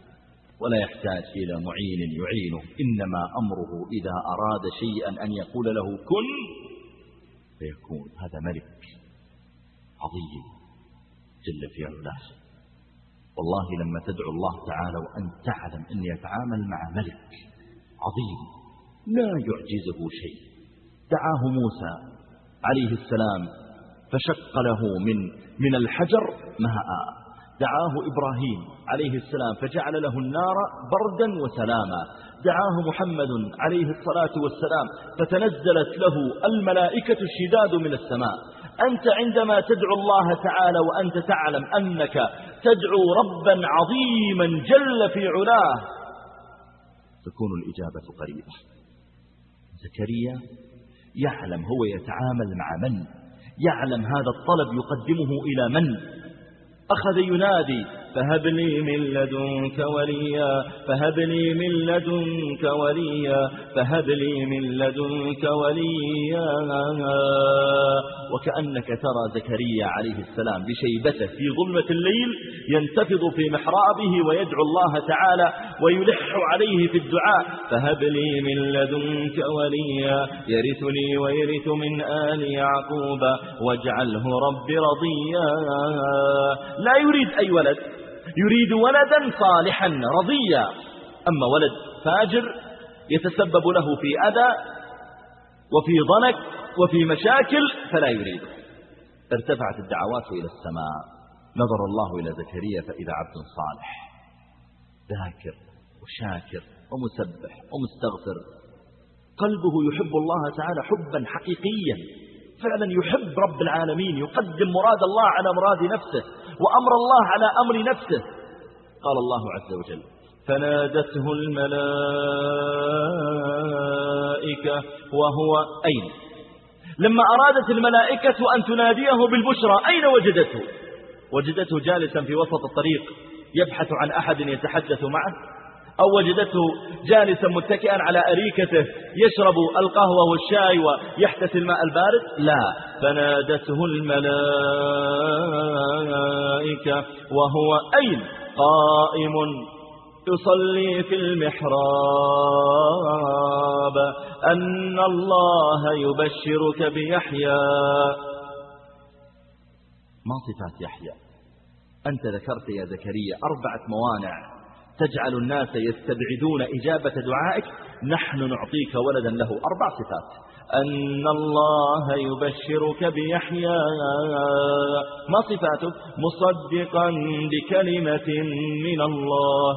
Speaker 2: ولا يحتاج إلى معين يعينه. إنما أمره إذا أراد شيئا أن يقول له كن فيكون. هذا ملك عظيم. جل في علاه والله لما تدعو الله تعالى وأن تعلم أن يتعامل مع ملك عظيم لا يعجزه شيء. دعاه موسى عليه السلام فشق له من من الحجر ماء دعاه إبراهيم عليه السلام فجعل له النار بردا وسلاما. دعاه محمد عليه الصلاة والسلام فتنزلت له الملائكة الشداد من السماء. أنت عندما تدعو الله تعالى وأنت تعلم أنك تدعو ربا عظيما جل في علاه تكون الإجابة قريبة. زكريا يعلم هو يتعامل مع من يعلم هذا الطلب يقدمه إلى من؟ أخذ ينادي فهب لي من لدنك وليا فهب لي من لدنك وليا فهب لي من لدنك وليا. وكأنك ترى زكريا عليه السلام بشيبته في ظلمة الليل ينتفض في محرابه ويدعو الله تعالى ويلح عليه في الدعاء فهب لي من لدنك وليا يرثني ويرث من آل يعقوب واجعله رب رضيا. لا يريد أي ولد يريد ولدا صالحا رضيا. أما ولد فاجر يتسبب له في أذى وفي ضنك وفي مشاكل فلا يريده. ارتفعت الدعوات إلى السماء. نظر الله إلى زكريا فإذا عبد صالح. ذاكر وشاكر ومسبح ومستغفر. قلبه يحب الله تعالى حبا حقيقيا. فعلا يحب رب العالمين يقدم مراد الله على مراد نفسه. وأمر الله على أمر نفسه. قال الله عز وجل فنادته الملائكة وهو أين؟ لما أرادت الملائكة أن تناديه بالبشرى أين وجدته؟ وجدته جالسا في وسط الطريق يبحث عن أحد يتحدث معه. أو وجدته جالسا متكئا على أريكته يشرب القهوة والشاي ويحتس الماء البارد؟ لا. فنادته الملائكة وهو أين؟ قائم. يصلي في المحراب. أن الله يبشرك بيحيى. ما صفات يحيى؟ أنت ذكرت يا زكريا أربعة موانع. تجعل الناس يستبعدون إجابة دعائك نحن نعطيك ولدا له أربع صفات. أن الله يبشرك بيحيى. ما صفاته؟ مصدقا بكلمة من الله.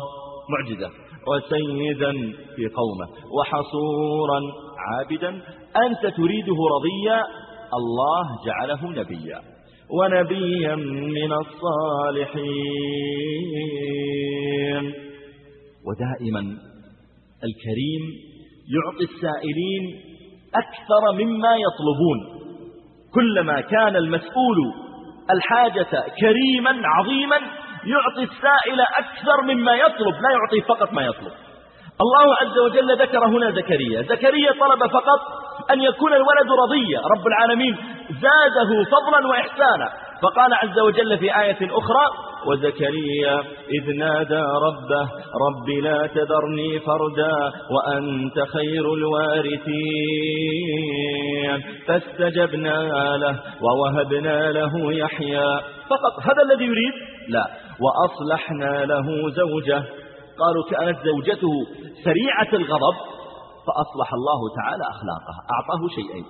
Speaker 2: معجزة. وسيدا في قومه. وحصورا عابدا. أنت تريده رضيا. الله جعله نبيا. ونبيا من الصالحين. ودائما الكريم يعطي السائلين أكثر مما يطلبون. كلما كان المسؤول الحاجة كريما عظيما يعطي السائل أكثر مما يطلب لا يعطي فقط ما يطلب. الله عز وجل ذكر هنا زكريا. زكريا طلب فقط أن يكون الولد رضيا. رب العالمين زاده فضلا وإحسانا. فقال عز وجل في آية أخرى وزكريا إذ نادى ربه رب لا تذرني فردا وأنت خير الوارثين. فاستجبنا له ووهبنا له يحيى. فقط هذا الذي يريد؟ لا. وأصلحنا له زوجه. قالوا كانت زوجته سريعة الغضب. فأصلح الله تعالى أخلاقه. أعطاه شيئين.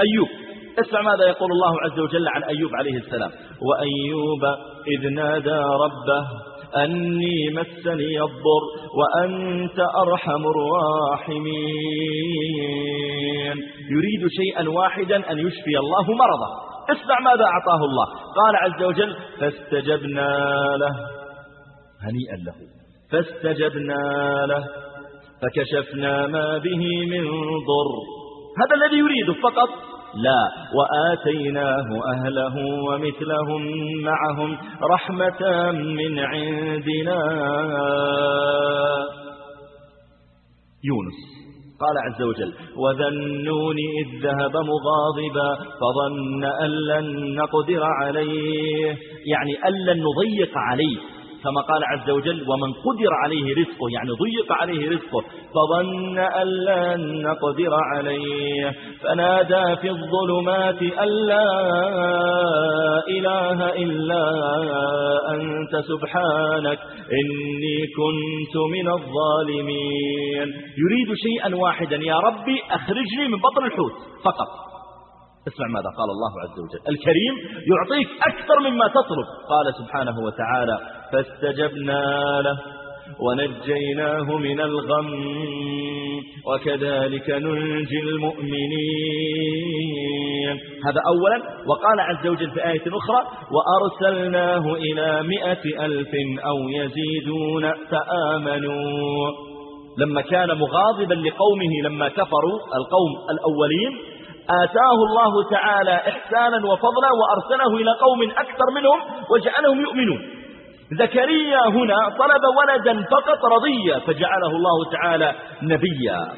Speaker 2: أيوب. اسمع ماذا يقول الله عز وجل عن أيوب عليه السلام. وأيوب إذ نادى ربه أني مسني الضر وأنت أرحم الراحمين. يريد شيئا واحدا أن يشفي الله مرضه. اسمع ماذا أعطاه الله. قال عز وجل فاستجبنا له. هنيئا له. فاستجبنا له. فكشفنا ما به من ضر. هذا الذي يريده فقط لا وآتيناه أهله ومثلهم معهم رحمة من عندنا. يونس. قال عز وجل وذا النون إذ ذهب مغاضبا فظن أن لن نقدر عليه. يعني أن لن نضيق عليه. كما قال عز وجل ومن قدر عليه رزقه يعني ضيق عليه رزقه فظن أن لن نقدر عليه فنادى في الظلمات أن لا إله إلا أنت سبحانك إني كنت من الظالمين. يريد شيئا واحدا يا ربي أخرجني من بطن الحوت فقط. اسمع ماذا قال الله عز وجل. الكريم يعطيك أكثر مما تطلب. قال سبحانه وتعالى فاستجبنا له ونجيناه من الغم وكذلك ننجي المؤمنين. هذا أولا وقال عز وجل في آية أخرى وأرسلناه إلى مئة ألف أو يزيدون فآمنوا. لما كان مغاضبا لقومه لما كفروا القوم الأولين آتاه الله تعالى إحسانا وفضلا وأرسله إلى قوم أكثر منهم وجعلهم يؤمنون. زكريا هنا طلب ولدا فقط رضيا فجعله الله تعالى نبيا.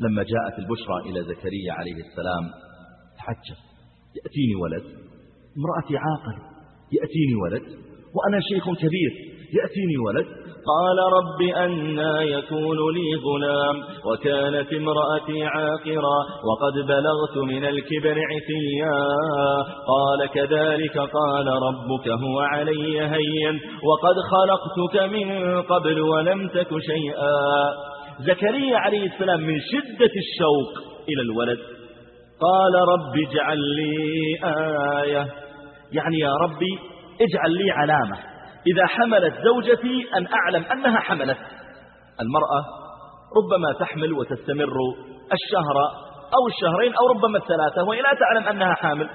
Speaker 2: لما جاءت البشرى إلى زكريا عليه السلام تحجب يأتيني ولد. امرأتي عاقل يأتيني ولد. وأنا شيخ كبير. يأتيني ولد. قال رب أنا يكون لي غلام وكانت امرأتي عاقرا وقد بلغت من الكبر عتيا قال كذلك قال ربك هو علي هين وقد خلقتك من قبل ولم تك شيئا زكريا عليه السلام من شدة الشوق إلى الولد قال رب اجعل لي آية يعني يا ربي اجعل لي علامة إذا حملت زوجتي أن أعلم أنها حملت. المرأة ربما تحمل وتستمر الشهر أو الشهرين أو ربما الثلاثة وهي لا تعلم أنها حامل.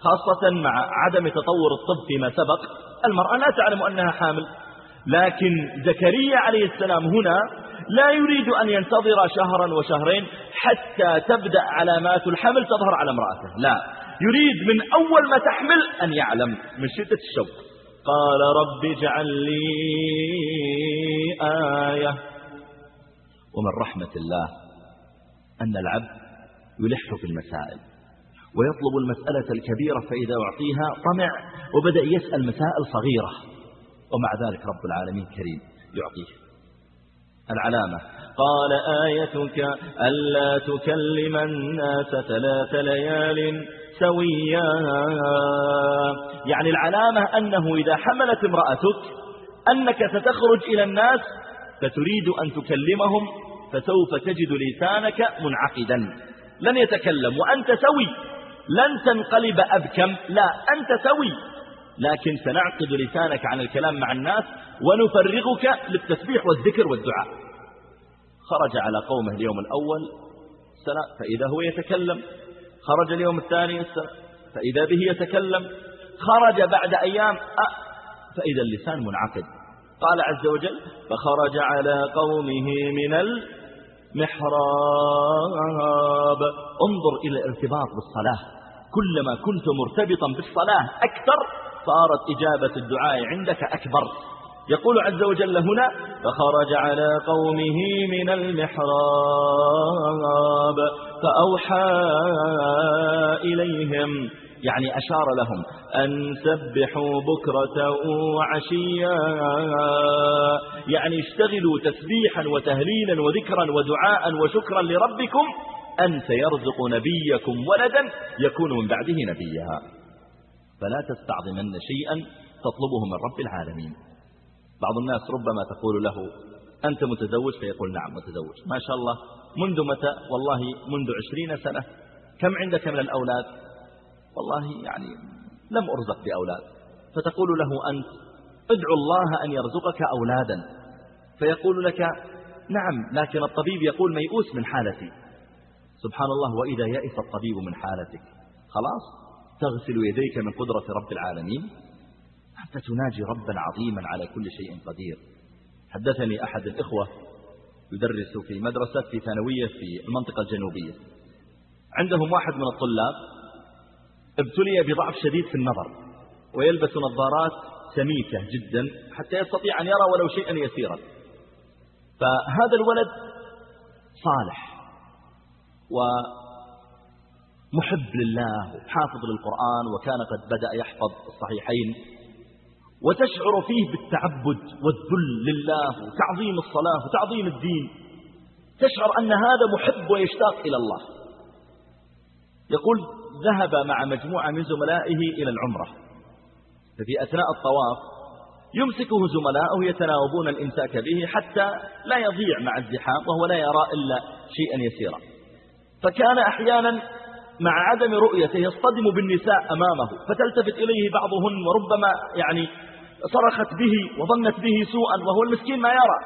Speaker 2: خاصة مع عدم تطور الطب فيما سبق المرأة لا تعلم أنها حامل. لكن زكريا عليه السلام هنا لا يريد أن ينتظر شهرا وشهرين حتى تبدأ علامات الحمل تظهر على امرأته. لا يريد من أول ما تحمل أن يعلم من شدة الشوق. قال رب اجعل لي آية. ومن رحمة الله أن العبد يلح في المسائل ويطلب المسألة الكبيرة فإذا أعطيها طمع وبدأ يسأل مسائل صغيرة. ومع ذلك رب العالمين كريم يعطيه. العلامة قال آيتك ألا تكلم الناس ثلاث ليال. سويا. يعني العلامة أنه إذا حملت امرأتك أنك ستخرج إلى الناس فتريد أن تكلمهم فسوف تجد لسانك منعقدا. لن يتكلم وأنت سوي. لن تنقلب أبكم. لا أنت سوي. لكن سنعقد لسانك عن الكلام مع الناس ونفرغك للتسبيح والذكر والدعاء. خرج على قومه اليوم الأول. فإذا هو يتكلم خرج اليوم الثاني فإذا به يتكلم خرج بعد أيام فإذا اللسان منعقد. قال عز وجل فخرج على قومه من المحراب. انظر إلى الارتباط بالصلاة. كلما كنت مرتبطا بالصلاة أكثر صارت إجابة الدعاء عندك أكبر. يقول عز وجل هنا فخرج على قومه من المحراب فأوحى إليهم. يعني أشار لهم أن سبحوا بكرة وعشيا. يعني اشتغلوا تسبيحا وتهليلا وذكرا ودعاء وشكرا لربكم أن سيرزق نبيكم ولدا يكون من بعده نبيها فلا تستعظمن شيئا تطلبه من رب العالمين. بعض الناس ربما تقول له أنت متزوج؟ فيقول نعم متزوج. ما شاء الله. منذ متى؟ والله منذ عشرين سنة. كم عندك من الأولاد؟ والله يعني لم أرزق بأولاد. فتقول له أنت ادعو الله أن يرزقك أولادا. فيقول لك نعم لكن الطبيب يقول ميؤوس من حالتي. سبحان الله وإذا يئس الطبيب من حالتك خلاص تغسل يديك من قدرة رب العالمين. أنت تناجي ربا عظيما على كل شيء قدير. حدثني أحد الإخوة يدرس في مدرسة في ثانوية في المنطقة الجنوبية. عندهم واحد من الطلاب ابتلي بضعف شديد في النظر ويلبس نظارات سميكة جدا حتى يستطيع أن يرى ولو شيئا يسيرا. فهذا الولد صالح ومحب لله حافظ للقرآن وكان قد بدأ يحفظ الصحيحين. وتشعر فيه بالتعبد والذل لله وتعظيم الصلاة وتعظيم الدين. تشعر أن هذا محب ويشتاق إلى الله. يقول ذهب مع مجموعة من زملائه إلى العمرة. ففي أثناء الطواف يمسكه زملاؤه يتناوبون الإمساك به حتى لا يضيع مع الزحام وهو لا يرى إلا شيئا يسيرا. فكان أحيانا مع عدم رؤيته يصطدم بالنساء أمامه فتلتفت إليه بعضهن وربما يعني صرخت به وظنت به سوءا وهو المسكين ما يرى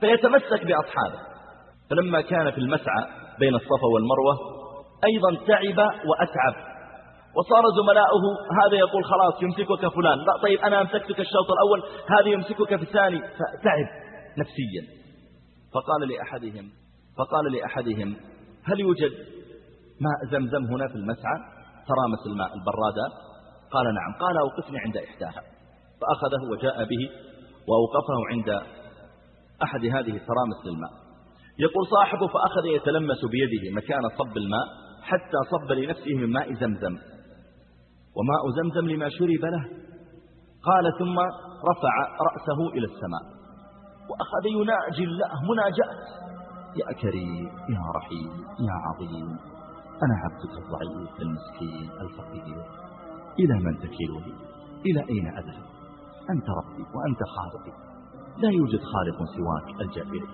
Speaker 2: فيتمسك بأصحابه. فلما كان في المسعى بين الصفا والمروة أيضا تعب وأتعب وصار زملاؤه هذا يقول خلاص يمسكك فلان لا طيب أنا أمسكتك الشوط الأول هذا يمسكك في الثاني فتعب نفسيا. فقال لأحدهم فقال لأحدهم هل يوجد ماء زمزم هنا في المسعى ترامس الماء البرادة. قال نعم. قال أوقفني عند إحداها. فأخذه وجاء به وأوقفه عند أحد هذه الترامس للماء يقول صاحبه فأخذ يتلمس بيده مكان صب الماء حتى صب لنفسه من ماء زمزم. وماء زمزم لما شرب له. قال ثم رفع رأسه إلى السماء. وأخذ يناجي الله. مناجاة. يا كريم يا رحيم يا عظيم. أنا عبدك الضعيف المسكين الفقير. إلى من تكلني إلى أين أذهب؟ أنت ربي وأنت خالقي. لا يوجد خالق سواك إليه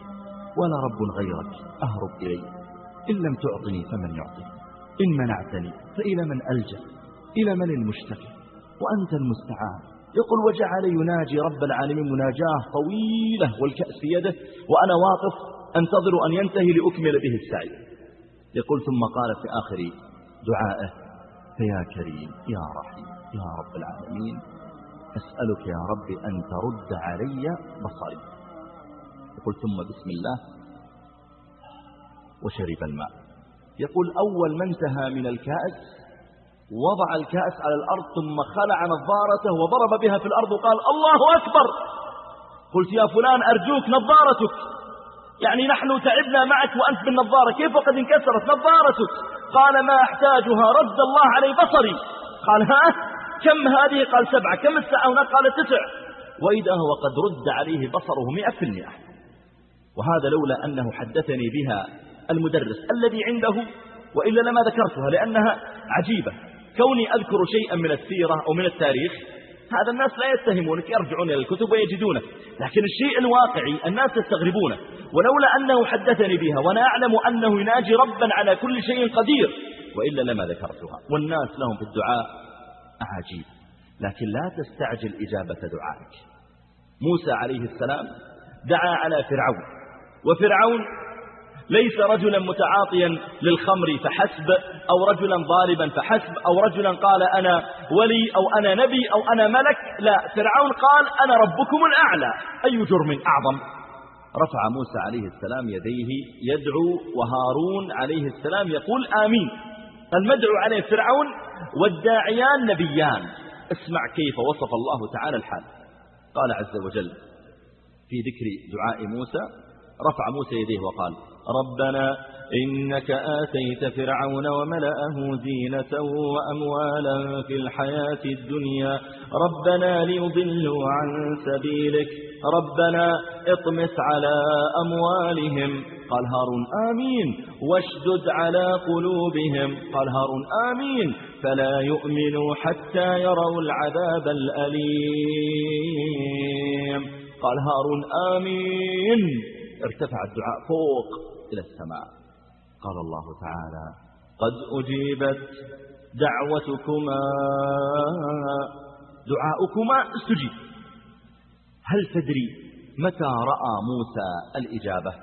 Speaker 2: ولا رب غيرك أهرب إليه إن لم تعطني فمن يعطيني إن منعتني فإلى من ألجأ إلى من المشتكي. وأنت المستعان. يقول وجعل يناجي رب العالمين مناجاة طويلة والكأس في يده وأنا واقف أنتظر أن ينتهي لأكمل به السعي. يقول ثم قال في آخر دعائه فيا كريم يا رحيم يا رب العالمين أسألك يا رب أن ترد علي بصري. يقول ثم بسم الله وشرب الماء. يقول أول ما انتهى من الكأس وضع الكأس على الأرض ثم خلع نظارته وضرب بها في الأرض وقال الله أكبر. قلت يا فلان أرجوك نظارتك. يعني نحن تعبنا معك وأنت بالنظارة كيف وقد انكسرت؟ نظارتك. قال ما أحتاجها. رد الله علي بصري. قال ها؟ كم هذه؟ قال سبعة. كم الساعة هناك قال تسع. وإذا هو قد رد عليه بصره مئة في المئة. وهذا لولا أنه حدثني بها المدرس الذي عنده وإلا لما ذكرتها لأنها عجيبة. كوني أذكر شيئا من السيرة أو من التاريخ هذا الناس لا يتهمونك يرجعون إلى الكتب ويجدونه. لكن الشيء الواقعي الناس يستغربونه. ولولا أنه حدثني بها وأنا أعلم أنه يناجي ربا على كل شيء قدير. وإلا لما ذكرتها. والناس لهم في الدعاء عجيب لكن لا تستعجل إجابة دعائك. موسى عليه السلام دعا على فرعون. وفرعون ليس رجلا متعاطيا للخمر فحسب أو رجلا ضاربا فحسب أو رجلا قال أنا ولي أو أنا نبي أو أنا ملك. لا فرعون قال أنا ربكم الأعلى. أي جرم أعظم؟ رفع موسى عليه السلام يديه يدعو وهارون عليه السلام يقول آمين. المدعو عليه فرعون والداعيان نبيان. اسمع كيف وصف الله تعالى الحال. قال عز وجل في ذكر دعاء موسى رفع موسى يديه وقال ربنا إنك آتيت فرعون وملأه زينة وأموالا في الحياة الدنيا. ربنا ليضلوا عن سبيلك. ربنا اطمس على أموالهم. قال هارون آمين. واشدد على قلوبهم. قال هارون آمين. فلا يؤمنوا حتى يروا العذاب الأليم. قال هارون آمين. ارتفع الدعاء فوق إلى السماء. قال الله تعالى قد أجيبت دعوتكما. دعاؤكما استجيب هل تدري متى رأى موسى الإجابة؟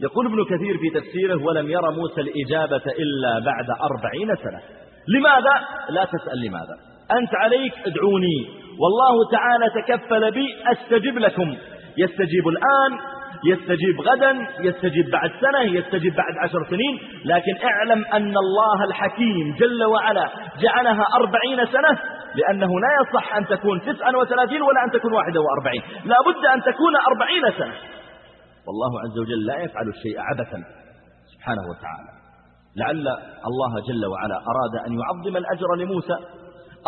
Speaker 2: يقول ابن كثير في تفسيره ولم يرى موسى الإجابة إلا بعد أربعين سنة. لماذا؟ لا تسأل لماذا. أنت عليك ادعوني. والله تعالى تكفل بي أستجب لكم. يستجيب الآن يستجيب غدا يستجيب بعد سنة يستجيب بعد عشر سنين. لكن اعلم أن الله الحكيم جل وعلا جعلها أربعين سنة لأنه لا يصح أن تكون تسعا وثلاثين ولا أن تكون واحدة وأربعين. لا بد أن تكون أربعين سنة. والله عز وجل لا يفعل الشيء عبثا سبحانه وتعالى. لعل الله جل وعلا أراد أن يعظم الأجر لموسى.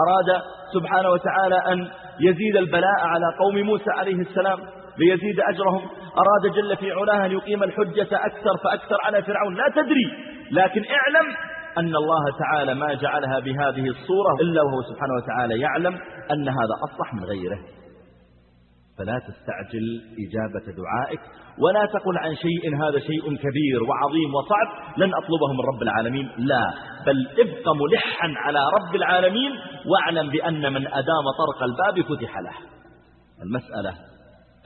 Speaker 2: أراد سبحانه وتعالى أن يزيد البلاء على قوم موسى عليه السلام. ليزيد أجرهم. أراد جل في علاه أن يقيم الحجة أكثر فأكثر على فرعون. لا تدري. لكن اعلم أن الله تعالى ما جعلها بهذه الصورة إلا وهو سبحانه وتعالى يعلم أن هذا أصلح من غيره. فلا تستعجل إجابة دعائك ولا تقل عن شيء هذا شيء كبير وعظيم وصعب لن أطلبه من رب العالمين. لا. بل ابق ملحا على رب العالمين واعلم بأن من أدام طرق الباب فتح له. المسألة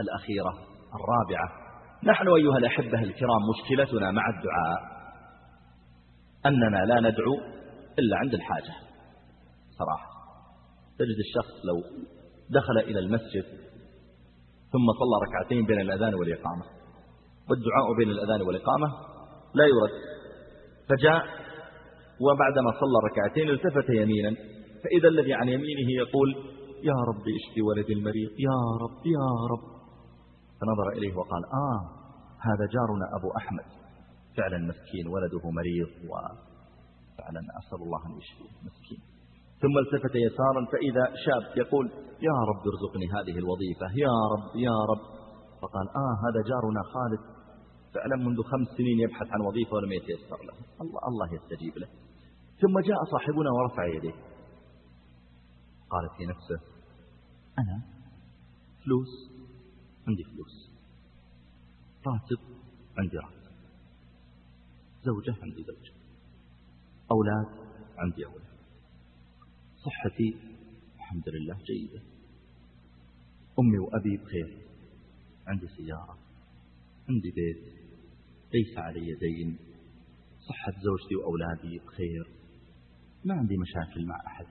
Speaker 2: الأخيرة الرابعة. نحن أيها الأحبة الكرام مشكلتنا مع الدعاء أننا لا ندعو إلا عند الحاجة. صراحة. تجد الشخص لو دخل إلى المسجد ثم صلى ركعتين بين الأذان والإقامة والدعاء بين الأذان والإقامة لا يرد. فجاء وبعدما صلى ركعتين التفت يمينا فإذا الذي عن يمينه يقول يا رب اشفي ولدي المريض يا رب يا رب. فنظر إليه وقال آه هذا جارنا أبو أحمد. فعلا مسكين ولده مريض وفعلا أسأل الله أن يشفيه مسكين. ثم التفت يسارا فإذا شاب يقول يا رب ارزقني هذه الوظيفة يا رب يا رب. فقال آه هذا جارنا خالد. فعلا منذ خمس سنين يبحث عن وظيفة ولم يتيسر له. الله, الله يستجيب له. ثم جاء صاحبنا ورفع يديه. قال في نفسه أنا؟ فلوس؟ عندي فلوس. راتب عندي راتب. زوجة عندي زوجة. أولاد عندي أولاد. صحتي الحمد لله جيدة. أمي وأبي بخير. عندي سيارة. عندي بيت. ليس علي دين. صحة زوجتي وأولادي بخير. ما عندي مشاكل مع أحد.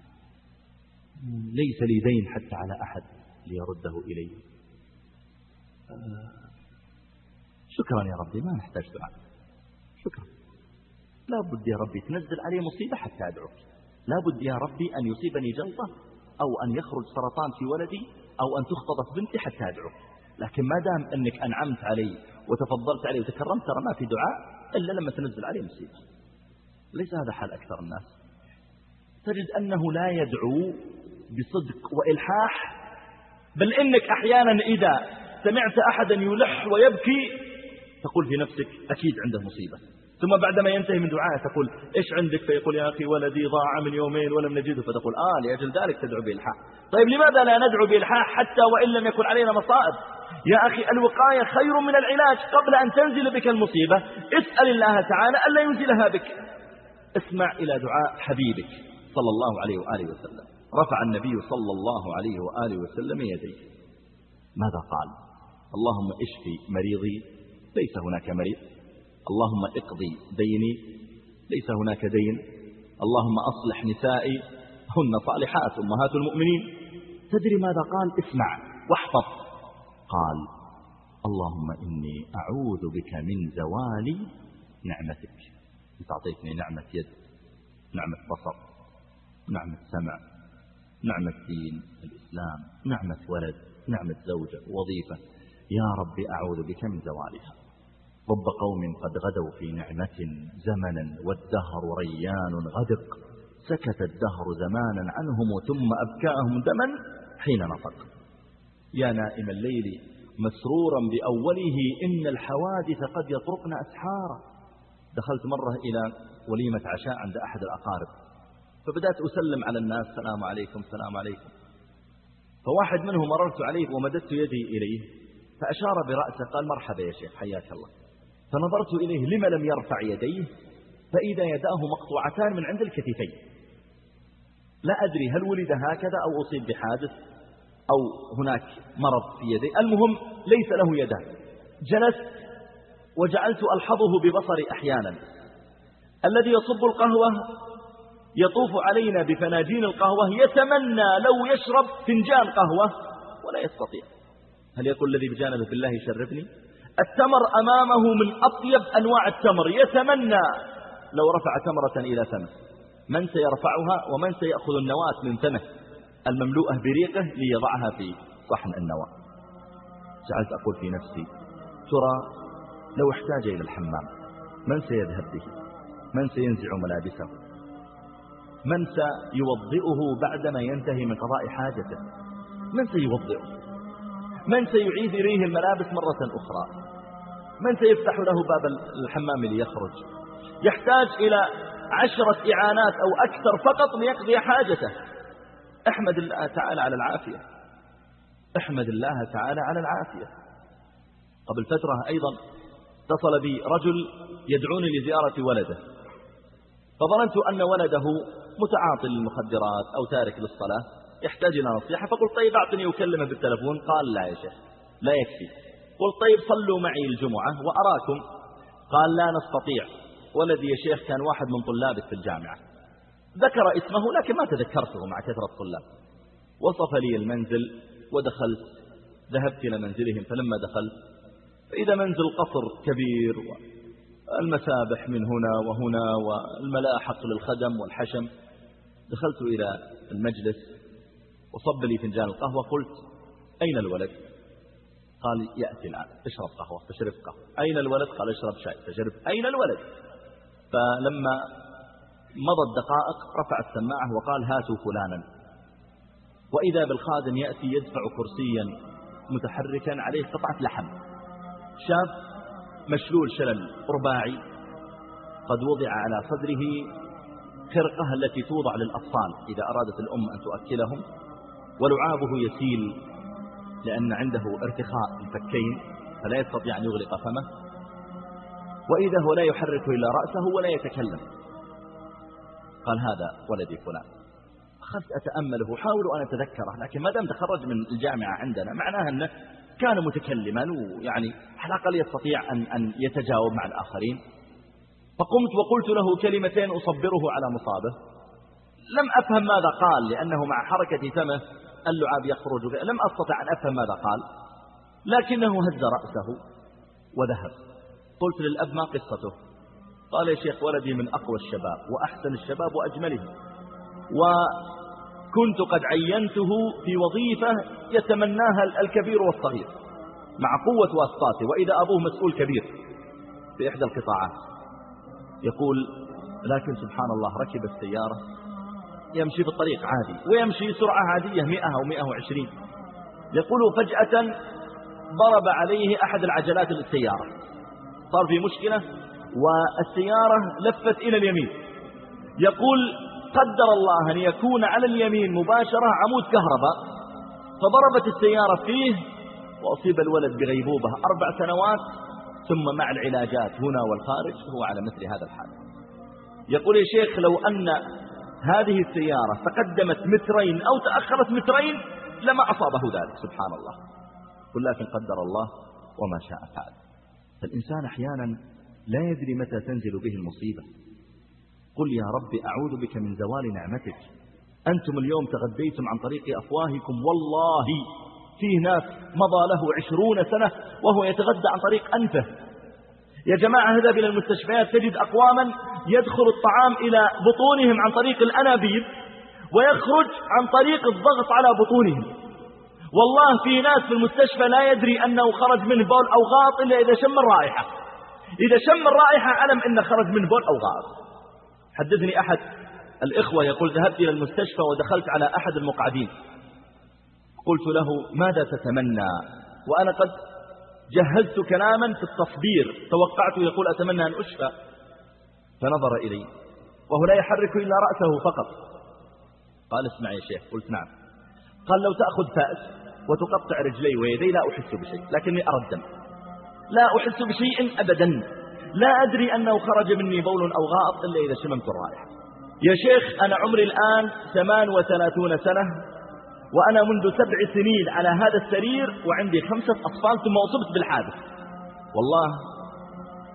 Speaker 2: ليس لي دين حتى على أحد ليرده إلي. شكرا يا ربي ما نحتاج دعاء. شكرا. لا بد يا ربي تنزل علي مصيبة حتى أدعوك. لا بد يا ربي أن يصيبني جلطة أو أن يخرج سرطان في ولدي أو أن تختطف بنتي حتى أدعوك. لكن ما دام أنك أنعمت علي وتفضلت علي وتكرمت ترى ما في دعاء إلا لما تنزل علي مصيبة. ليس هذا حال أكثر الناس. تجد أنه لا يدعو بصدق وإلحاح بل إنك أحيانا إذا سمعت أحدا يلح ويبكي؟ تقول في نفسك أكيد عنده مصيبة. ثم بعدما ينتهي من دعائه تقول إيش عندك؟ فيقول يا أخي ولدي ضاع من يومين ولم نجده. فتقول آه لأجل ذلك تدعو بإلحاح. طيب لماذا لا ندعو بإلحاح حتى وإن لم يكن علينا مصائب؟ يا أخي الوقاية خير من العلاج قبل أن تنزل بك المصيبة. اسأل الله تعالى ألا ينزلها بك. اسمع إلى دعاء حبيبك صلى الله عليه وآله وسلم. رفع النبي صلى الله عليه وآله وسلم يديه. ماذا قال؟ اللهم اشفي مريضي ليس هناك مريض. اللهم اقضي ديني ليس هناك دين. اللهم أصلح نسائي هن صالحات أمهات المؤمنين. تدري ماذا قال؟ اسمع واحفظ. قال اللهم إني أعوذ بك من زوال نعمتك. أنت أعطيتني نعمة يد نعمة بصر نعمة سمع نعمة دين الإسلام نعمة ولد نعمة زوجة وظيفة. يا رب أعوذ بك من زوالها. رب قوم قد غدوا في نعمة زمنا والدهر ريان غدق. سكت الدهر زمانا عنهم ثم أبكاهم دما حين نطق. يا نائم الليل مسرورا بأوله إن الحوادث قد يطرقن أسحارا. دخلت مرة إلى وليمة عشاء عند أحد الأقارب. فبدأت أسلم على الناس السلام عليكم السلام عليكم. فواحد منهم مررت عليه ومددت يدي إليه. فأشار برأسه قال مرحبا يا شيخ حياك الله. فنظرت إليه لما لم يرفع يديه؟ فإذا يداه مقطوعتان من عند الكتفين. لا أدري هل ولد هكذا أو أصيب بحادث أو هناك مرض في يديه المهم ليس له يدان. جلست وجعلت ألحظه ببصري أحيانا. الذي يصب القهوة يطوف علينا بفناجين القهوة يتمنى لو يشرب فنجان قهوة ولا يستطيع. هل يقول الذي بجانبه بالله يشربني التمر أمامه من أطيب أنواع التمر يتمنى لو رفع تمرة إلى فمه. من سيرفعها ومن سيأخذ النواة من فمه؟ المملوءة بريقه ليضعها في صحن النواة. جعلت أقول في نفسي ترى لو احتاج إلى الحمام من سيذهب به؟ من سينزع ملابسه؟ من سيوضئه بعدما ينتهي من قضاء حاجته؟ من سيوضئه؟ من سيعيد إليه الملابس مرة أخرى؟ من سيفتح له باب الحمام ليخرج؟ يحتاج إلى عشرة إعانات أو أكثر فقط ليقضي حاجته. احمد الله تعالى على العافية. احمد الله تعالى على العافية. قبل فترة أيضا اتصل بي رجل يدعوني لزيارة ولده. فظننت أن ولده متعاطي للمخدرات أو تارك للصلاة. يحتاج إلى نصيحة. فقلت طيب أعطني أكلمه بالتلفون. قال لا يا شيخ لا يكفي. قلت طيب صلوا معي الجمعة وأراكم. قال لا نستطيع. ولدي يا شيخ كان واحد من طلابك في الجامعة. ذكر اسمه لكن ما تذكرته مع كثرة الطلاب. وصف لي المنزل ودخلت. ذهبت إلى منزلهم فلما دخلت فإذا منزل قصر كبير والمسابح من هنا وهنا والملاحق للخدم والحشم دخلت إلى المجلس. وصب لي فنجان القهوة قلت أين الولد؟ قال يأتي الآن اشرب قهوة فشرب قهوة. أين الولد؟ قال اشرب شاي فشرب أين الولد؟ فلما مضت دقائق رفع السماعة وقال هاتوا فلانا. وإذا بالخادم يأتي يدفع كرسيا متحركا عليه قطعة لحم. شاب مشلول شلل رباعي قد وضع على صدره خرقة التي توضع للأطفال. إذا أرادت الأم أن تؤكلهم ولعابه يسيل لأن عنده ارتخاء الفكين فلا يستطيع أن يغلق فمه. وإذا هو لا يحرك إلا رأسه ولا يتكلم. قال هذا ولدي فلان. أخذت أتأمله حاول أن أتذكره لكن ما دام تخرج من الجامعة عندنا معناها أنه كان متكلما ويعني على الأقل يستطيع أن, أن يتجاوب مع الآخرين. فقمت وقلت له كلمتين أصبره على مصابه. لم أفهم ماذا قال لأنه مع حركة فمه اللعاب يخرج لم أستطع أن أفهم ماذا قال لكنه هز رأسه وذهب. قلت للأب ما قصته؟ قال يا شيخ ولدي من أقوى الشباب وأحسن الشباب وأجملهم وكنت قد عينته في وظيفة يتمناها الكبير والصغير مع قوة واسطاته وإذا أبوه مسؤول كبير في إحدى القطاعات. يقول لكن سبحان الله ركب السيارة يمشي في الطريق عادي ويمشي سرعة عادية مئة أو مئة وعشرين. يقول فجأة ضرب عليه أحد العجلات للسيارة. صار في مشكلة والسيارة لفت إلى اليمين. يقول قدر الله أن يكون على اليمين مباشرة عمود كهرباء فضربت السيارة فيه وأصيب الولد بغيبوبة أربع سنوات ثم مع العلاجات هنا والخارج هو على مثل هذا الحال. يقول يا شيخ لو أن هذه السيارة تقدمت مترين أو تأخرت مترين لما أصابه ذلك سبحان الله. ولكن قدر الله وما شاء فعل. فالإنسان أحيانا لا يدري متى تنزل به المصيبة. قل يا رب أعوذ بك من زوال نعمتك. أنتم اليوم تغديتم عن طريق أفواهكم والله فيه ناس مضى له عشرون سنة وهو يتغدى عن طريق أنفه. يا جماعة اذهب إلى المستشفيات تجد أقواما يدخل الطعام إلى بطونهم عن طريق الأنابيب ويخرج عن طريق الضغط على بطونهم. والله في ناس في المستشفى لا يدري أنه خرج منه بول أو غاط إلا إذا شم الرائحة. إذا شم الرائحة علم أنه خرج منه بول أو غاط. حدثني أحد الإخوة يقول ذهبت إلى المستشفى ودخلت على أحد المقعدين. قلت له ماذا تتمنى؟ وأنا قد جهزت كلاما في التصبير توقعت يقول أتمنى أن أشفى. فنظر إلي وهو لا يحرك إلا رأسه فقط. قال اسمع يا شيخ. قلت نعم. قال لو تأخذ فأس وتقطع رجلي ويدي لا أحس بشيء لكني أرى الدم. لا أحس بشيء أبدا. لا أدري أنه خرج مني بول أو غائط إلا إذا شممت الرائحة. يا شيخ أنا عمري الآن ثمان وثلاثون سنة وأنا منذ سبع سنين على هذا السرير وعندي خمسة أطفال ثم أصبت بالحادث. والله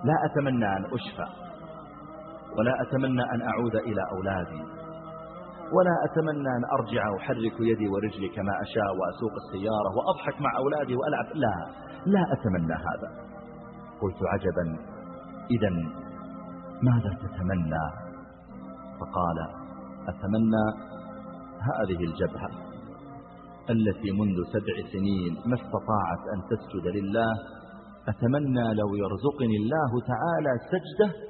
Speaker 2: لا أتمنى أن أشفى. ولا أتمنى أن أعود إلى أولادي. ولا أتمنى أن أرجع أحرك يدي ورجلي كما أشاء وأسوق السيارة وأضحك مع أولادي وألعب. لا لا أتمنى هذا. قلت عجبا. إذا ماذا تتمنى؟ فقال أتمنى هذه الجبهة التي منذ سبع سنين ما استطاعت أن تسجد لله. أتمنى لو يرزقني الله تعالى سجدة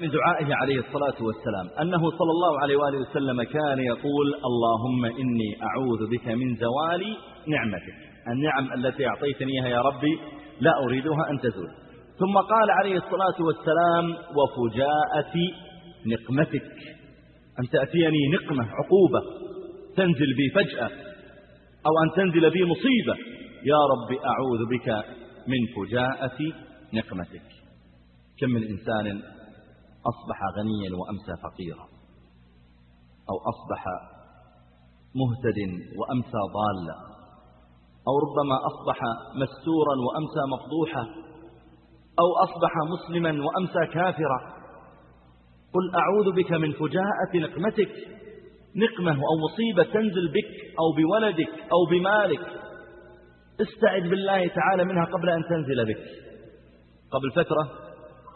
Speaker 2: من دعائه عليه الصلاة والسلام أنه صلى الله عليه وآله وسلم كان يقول اللهم إني أعوذ بك من زوال نعمتك. النعم التي أعطيتني يا ربي لا أريدها أن تزول. ثم قال عليه الصلاة والسلام وفجاءة نقمتك. أن تأتيني نقمة عقوبة تنزل بي فجأة أو أن تنزل بي مصيبة. يا رب أعوذ بك من فجاءة نقمتك. كم من إنسان أصبح غنيا وأمسى فقيرا أو أصبح مهتد وأمسى ضالا أو ربما أصبح مستورا وأمسى مفضوحا أو أصبح مسلما وأمسى كافرا. قل أعوذ بك من فجاءة نقمتك نقمة أو مصيبة تنزل بك أو بولدك أو بمالك. استعد بالله تعالى منها قبل أن تنزل بك. قبل فترة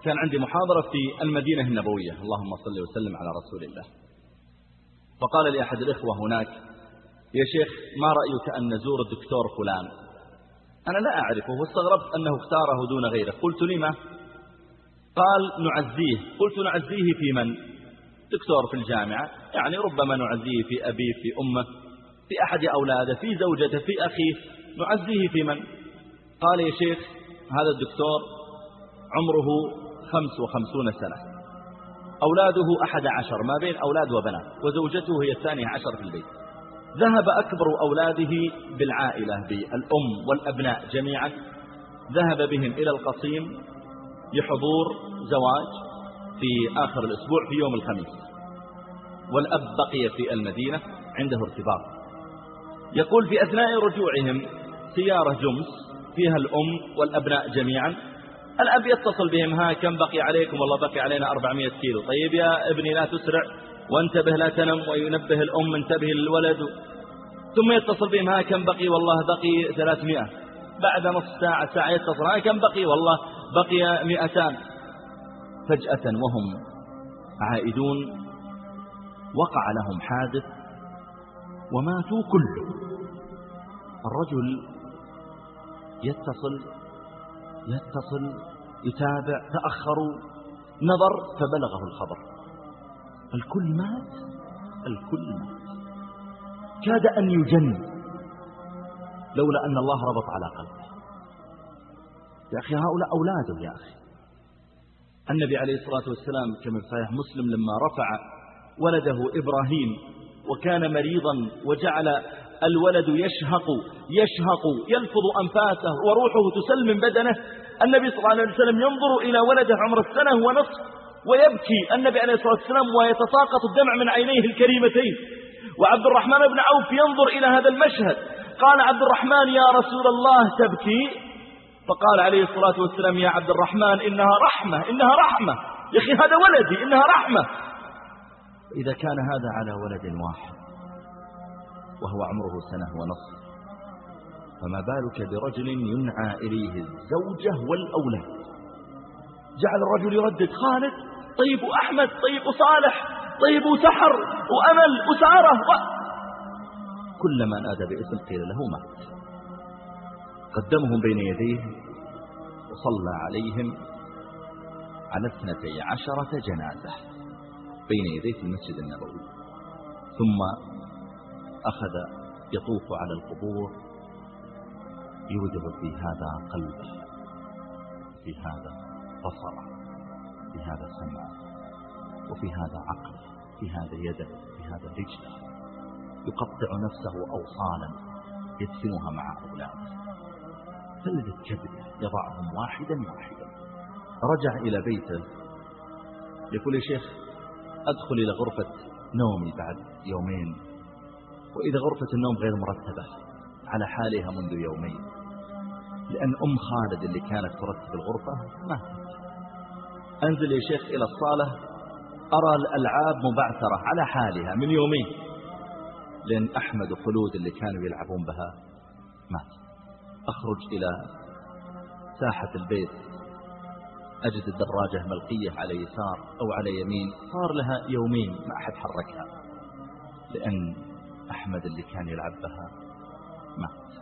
Speaker 2: كان عندي محاضرة في المدينة النبوية. اللهم صل وسلم على رسول الله. فقال لي أحد الإخوة هناك يا شيخ ما رأيك أن نزور الدكتور فلان؟ أنا لا أعرفه واستغربت أنه اختاره دون غيره. قلت لما؟ قال نعزيه. قلت نعزيه في من؟ دكتور في الجامعة. يعني ربما نعزيه في أبيه في أمه في أحد أولاده في زوجته في أخيه. نعزيه في من؟ قال يا شيخ هذا الدكتور عمره خمس وخمسون سنة. أولاده أحد عشر ما بين أولاد وبنات وزوجته هي الثانية عشر في البيت. ذهب أكبر أولاده بالعائلة بالأم والأبناء جميعا. ذهب بهم إلى القصيم لحضور زواج في آخر الأسبوع في يوم الخميس. والأب بقي في المدينة عنده ارتباط. يقول في أثناء رجوعهم سيارة جمس فيها الأم والأبناء جميعا. الأب يتصل بهم ها كم بقي عليكم؟ والله بقي علينا 400 كيلو. طيب يا ابني لا تسرع وانتبه لا تنم وينبه الأم انتبه للولد ثم يتصل بهم ها كم بقي؟ والله بقي 300 بعد نصف ساعة ساعة يتصل ها كم بقي؟ والله بقي مئتان. فجأة وهم عائدون وقع لهم حادث وماتوا كلهم. الرجل يتصل يتصل يتابع تأخروا نظر فبلغه الخبر. الكل مات؟ الكل مات. كاد أن يجن لولا أن الله ربط على قلبه. يا أخي هؤلاء أولاده يا أخي. النبي عليه الصلاة والسلام كما في صحيح مسلم لما رفع ولده إبراهيم وكان مريضا وجعل الولد يشهق يشهق يلفظ أنفاسه وروحه تسل من بدنه. النبي صلى الله عليه وسلم ينظر إلى ولده عمر السنة ونصف ويبكي. النبي عليه الصلاة والسلام ويتساقط الدمع من عينيه الكريمتين. وعبد الرحمن بن عوف ينظر إلى هذا المشهد. قال عبد الرحمن يا رسول الله تبكي؟ فقال عليه الصلاة والسلام يا عبد الرحمن إنها رحمة إنها رحمة. يا أخي هذا ولدي إنها رحمة. إذا كان هذا على ولد واحد وهو عمره سنة ونصف. فما بالك برجل ينعى إليه الزوجة والأولاد؟ جعل الرجل يردد خالد طيب أحمد طيب صالح طيب سحر وأمل وسارة و... كلما نادى باسم قيل له مات. قدمهم بين يديه وصلى عليهم على اثنتي عشرة جنازة بين يدي المسجد النبوي. ثم أخذ يطوف على القبور يودع في هذا قلبه في هذا بصره في هذا سمعه وفي هذا عقله في هذا يده في هذا رجله يقطع نفسه أوصالا يدفنها مع أولاده. فلذت كبده يضعهم واحدا واحدا. رجع إلى بيته. يقول يا شيخ أدخل إلى غرفة نومي بعد يومين. وإذا غرفة النوم غير مرتبة على حالها منذ يومين لأن أم خالد اللي كانت ترتب الغرفة ماتت. أنزل يا شيخ إلى الصالة أرى الألعاب مبعثرة على حالها من يومين لأن أحمد وخلود اللي كانوا يلعبون بها مات أخرج إلى ساحة البيت أجد الدراجة ملقية على يسار أو على يمين صار لها يومين ما أحد حركها لأن أحمد اللي كان يلعب بها. مات.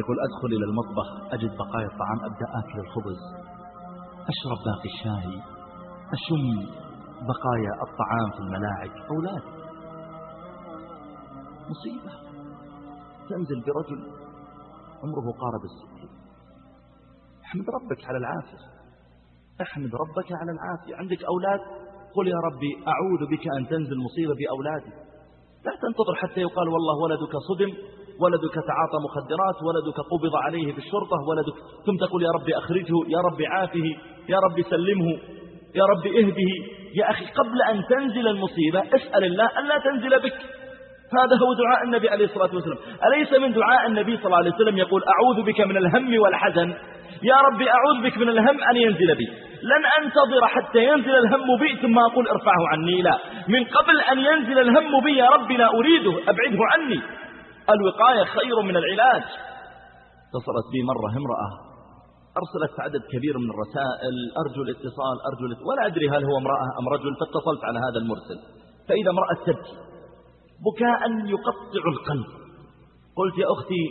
Speaker 2: يقول أدخل إلى المطبخ أجد بقايا الطعام أبدأ آكل الخبز. أشرب باقي الشاي. أشم بقايا الطعام في الملاعق أولاد. مصيبة. تنزل برجل عمره قارب الستين. احمد ربك على العافية. احمد ربك على العافية. عندك أولاد؟ قل يا ربي أعوذ بك أن تنزل مصيبة بأولادي لا تنتظر حتى يقال والله ولدك صدم ولدك تعاطى مخدرات ولدك قبض عليه في الشرطة ولدك ثم تقول يا ربي أخرجه يا ربي عافه يا ربي سلمه يا ربي اهده. يا أخي قبل أن تنزل المصيبة اسأل الله أن لا تنزل بك. هذا هو دعاء النبي عليه الصلاة والسلام. أليس من دعاء النبي صلى الله عليه وسلم يقول أعوذ بك من الهم والحزن؟ يا ربي أعوذ بك من الهم أن ينزل بي. لن أنتظر حتى ينزل الهم بي ثم أقول ارفعه عني. لا. من قبل أن ينزل الهم بي يا ربي لا أريده أبعده عني. الوقاية خير من العلاج. اتصلت بي مرة امرأة. أرسلت عدد كبير من الرسائل أرجو الاتصال أرجو الاتصال. ولا أدري هل هو امرأة أم رجل فاتصلت على هذا المرسل. فإذا امرأة تبكي. بكاء يقطع القلب. قلت يا أختي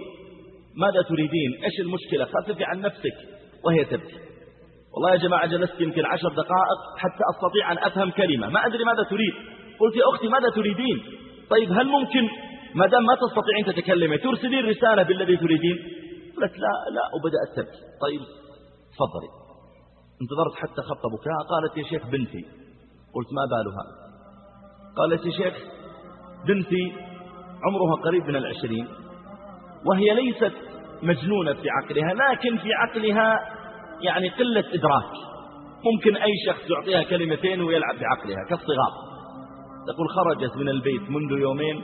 Speaker 2: ماذا تريدين؟ إيش المشكلة؟ خففي عن نفسك. وهي تبكي. والله يا جماعة جلست يمكن عشر دقائق حتى أستطيع أن أفهم كلمة. ما أدري ماذا تريد. قلت يا أختي ماذا تريدين؟ طيب هل ممكن؟ ما دام ما تستطيعين تتكلمي ترسلين رسالة بالذي تريدين؟ قلت لا لا وبدأت تبكي طيب تفضلي. انتظرت حتى خط بكاء. قالت يا شيخ بنتي. قلت ما بالها؟ قالت يا شيخ بنتي عمرها قريب من العشرين وهي ليست مجنونة في عقلها لكن في عقلها يعني قلة إدراك. ممكن أي شخص يعطيها كلمتين ويلعب بعقلها كالصغار. تقول خرجت من البيت منذ يومين.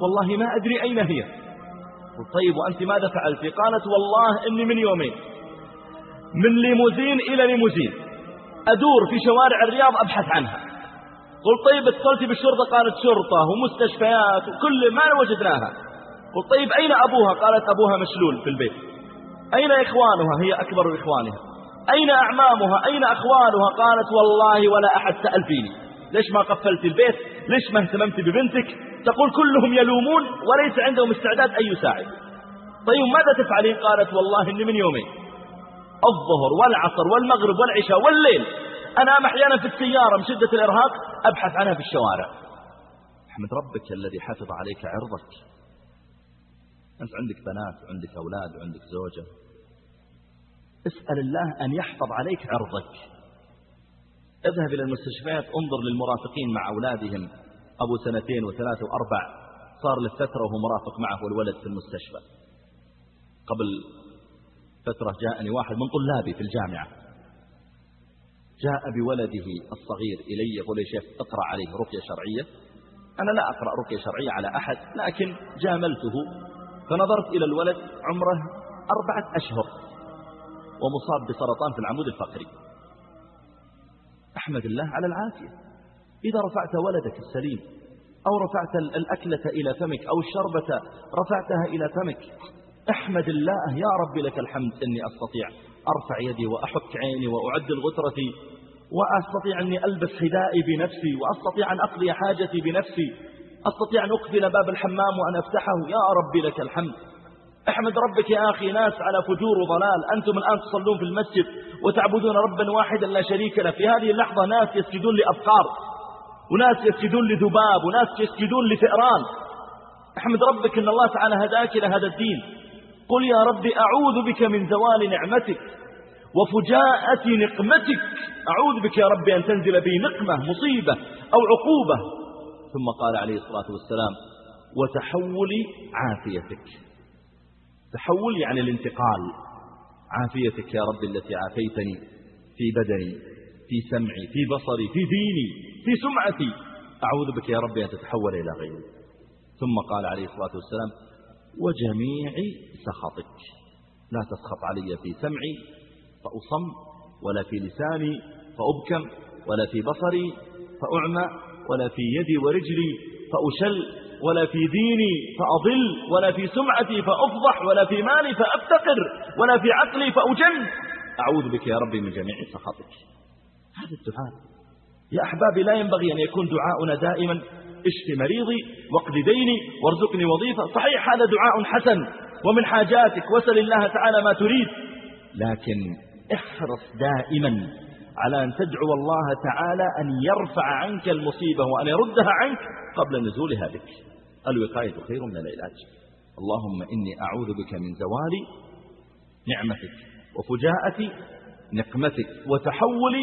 Speaker 2: والله ما أدري أين هي. قلت طيب وأنت ماذا فعلت؟ قالت والله إني من يومين. من ليموزين إلى ليموزين. أدور في شوارع الرياض أبحث عنها. قلت طيب اتصلت بالشرطة قالت شرطة ومستشفيات وكل ما وجدناها. قلت طيب أين أبوها؟ قالت أبوها مشلول في البيت. أين إخوانها؟ هي أكبر إخوانها. أين أعمامها؟ أين أخوانها قالت والله ولا أحد سأل فيني ليش ما قفلت البيت؟ ليش ما اهتممت ببنتك؟ تقول كلهم يلومون وليس عندهم استعداد أن يساعد. طيب ماذا تفعلين؟ قالت والله إني من يومين. الظهر والعصر والمغرب والعشاء والليل. أنام أحيانا في السيارة من شدة الإرهاق أبحث عنها في الشوارع. أحمد ربك الذي حفظ عليك عرضك. أنت عندك بنات وعندك أولاد وعندك زوجة. اسأل الله أن يحفظ عليك عرضك. اذهب إلى المستشفيات انظر للمرافقين مع أولادهم. أبو سنتين وثلاث وأربع صار لفترة وهو مرافق معه الولد في المستشفى. قبل فترة جاءني واحد من طلابي في الجامعة. جاء بولده الصغير إلي يقول يا شيخ اقرأ عليه رقية شرعية. أنا لا أقرأ رقية شرعية على أحد لكن جاملته فنظرت إلى الولد عمره أربعة أشهر ومصاب بسرطان في العمود الفقري. أحمد الله على العافية. إذا رفعت ولدك السليم أو رفعت الأكلة إلى فمك أو الشربة رفعتها إلى فمك أحمد الله يا رب لك الحمد أني أستطيع أرفع يدي وأحك عيني وأعدل غترتي وأستطيع أني ألبس حذائي بنفسي وأستطيع أن أقضي حاجتي بنفسي. أستطيع أن أقفل باب الحمام وأن أفتحه. يا رب لك الحمد. أحمد ربك يا أخي ناس على فجور وضلال. أنتم الآن تصلون في المسجد وتعبدون ربا واحدا لا شريك له. في هذه اللحظة ناس يسجدون لأبقار وناس يسجدون لذباب وناس يسجدون لفئران. أحمد ربك إن الله تعالى هداك إلى هذا الدين. قل يا رب أعوذ بك من زوال نعمتك وفجاءة نقمتك. أعوذ بك يا رب أن تنزل بي نقمة مصيبة أو عقوبة. ثم قال عليه الصلاة والسلام وتحول عافيتك. تحول يعني الانتقال. عافيتك يا رب التي عافيتني في بدني في سمعي في بصري في ديني في سمعتي. أعوذ بك يا رب أن تتحول إلى غيري. ثم قال عليه الصلاة والسلام وجميع سخطك لا تسخط علي في سمعي فأصم ولا في لساني فأبكم ولا في بصري فأعمى ولا في يدي ورجلي فأشل ولا في ديني فأضل ولا في سمعتي فأفضح ولا في مالي فأفتقر ولا في عقلي فأجن. أعوذ بك يا ربي من جميع سخطك. هذا الدعاء يا أحبابي لا ينبغي أن يكون دعاؤنا دائما اشف مريضي واقض ديني وارزقني وظيفة صحيح هذا دعاء حسن ومن حاجاتك وسل الله تعالى ما تريد. لكن احرص دائما على أن تدعو الله تعالى أن يرفع عنك المصيبة وأن يردها عنك قبل نزولها بك. الوقاية خير من العلاج. اللهم إني أعوذ بك من زوال نعمتك وفجاءة نقمتك وتحول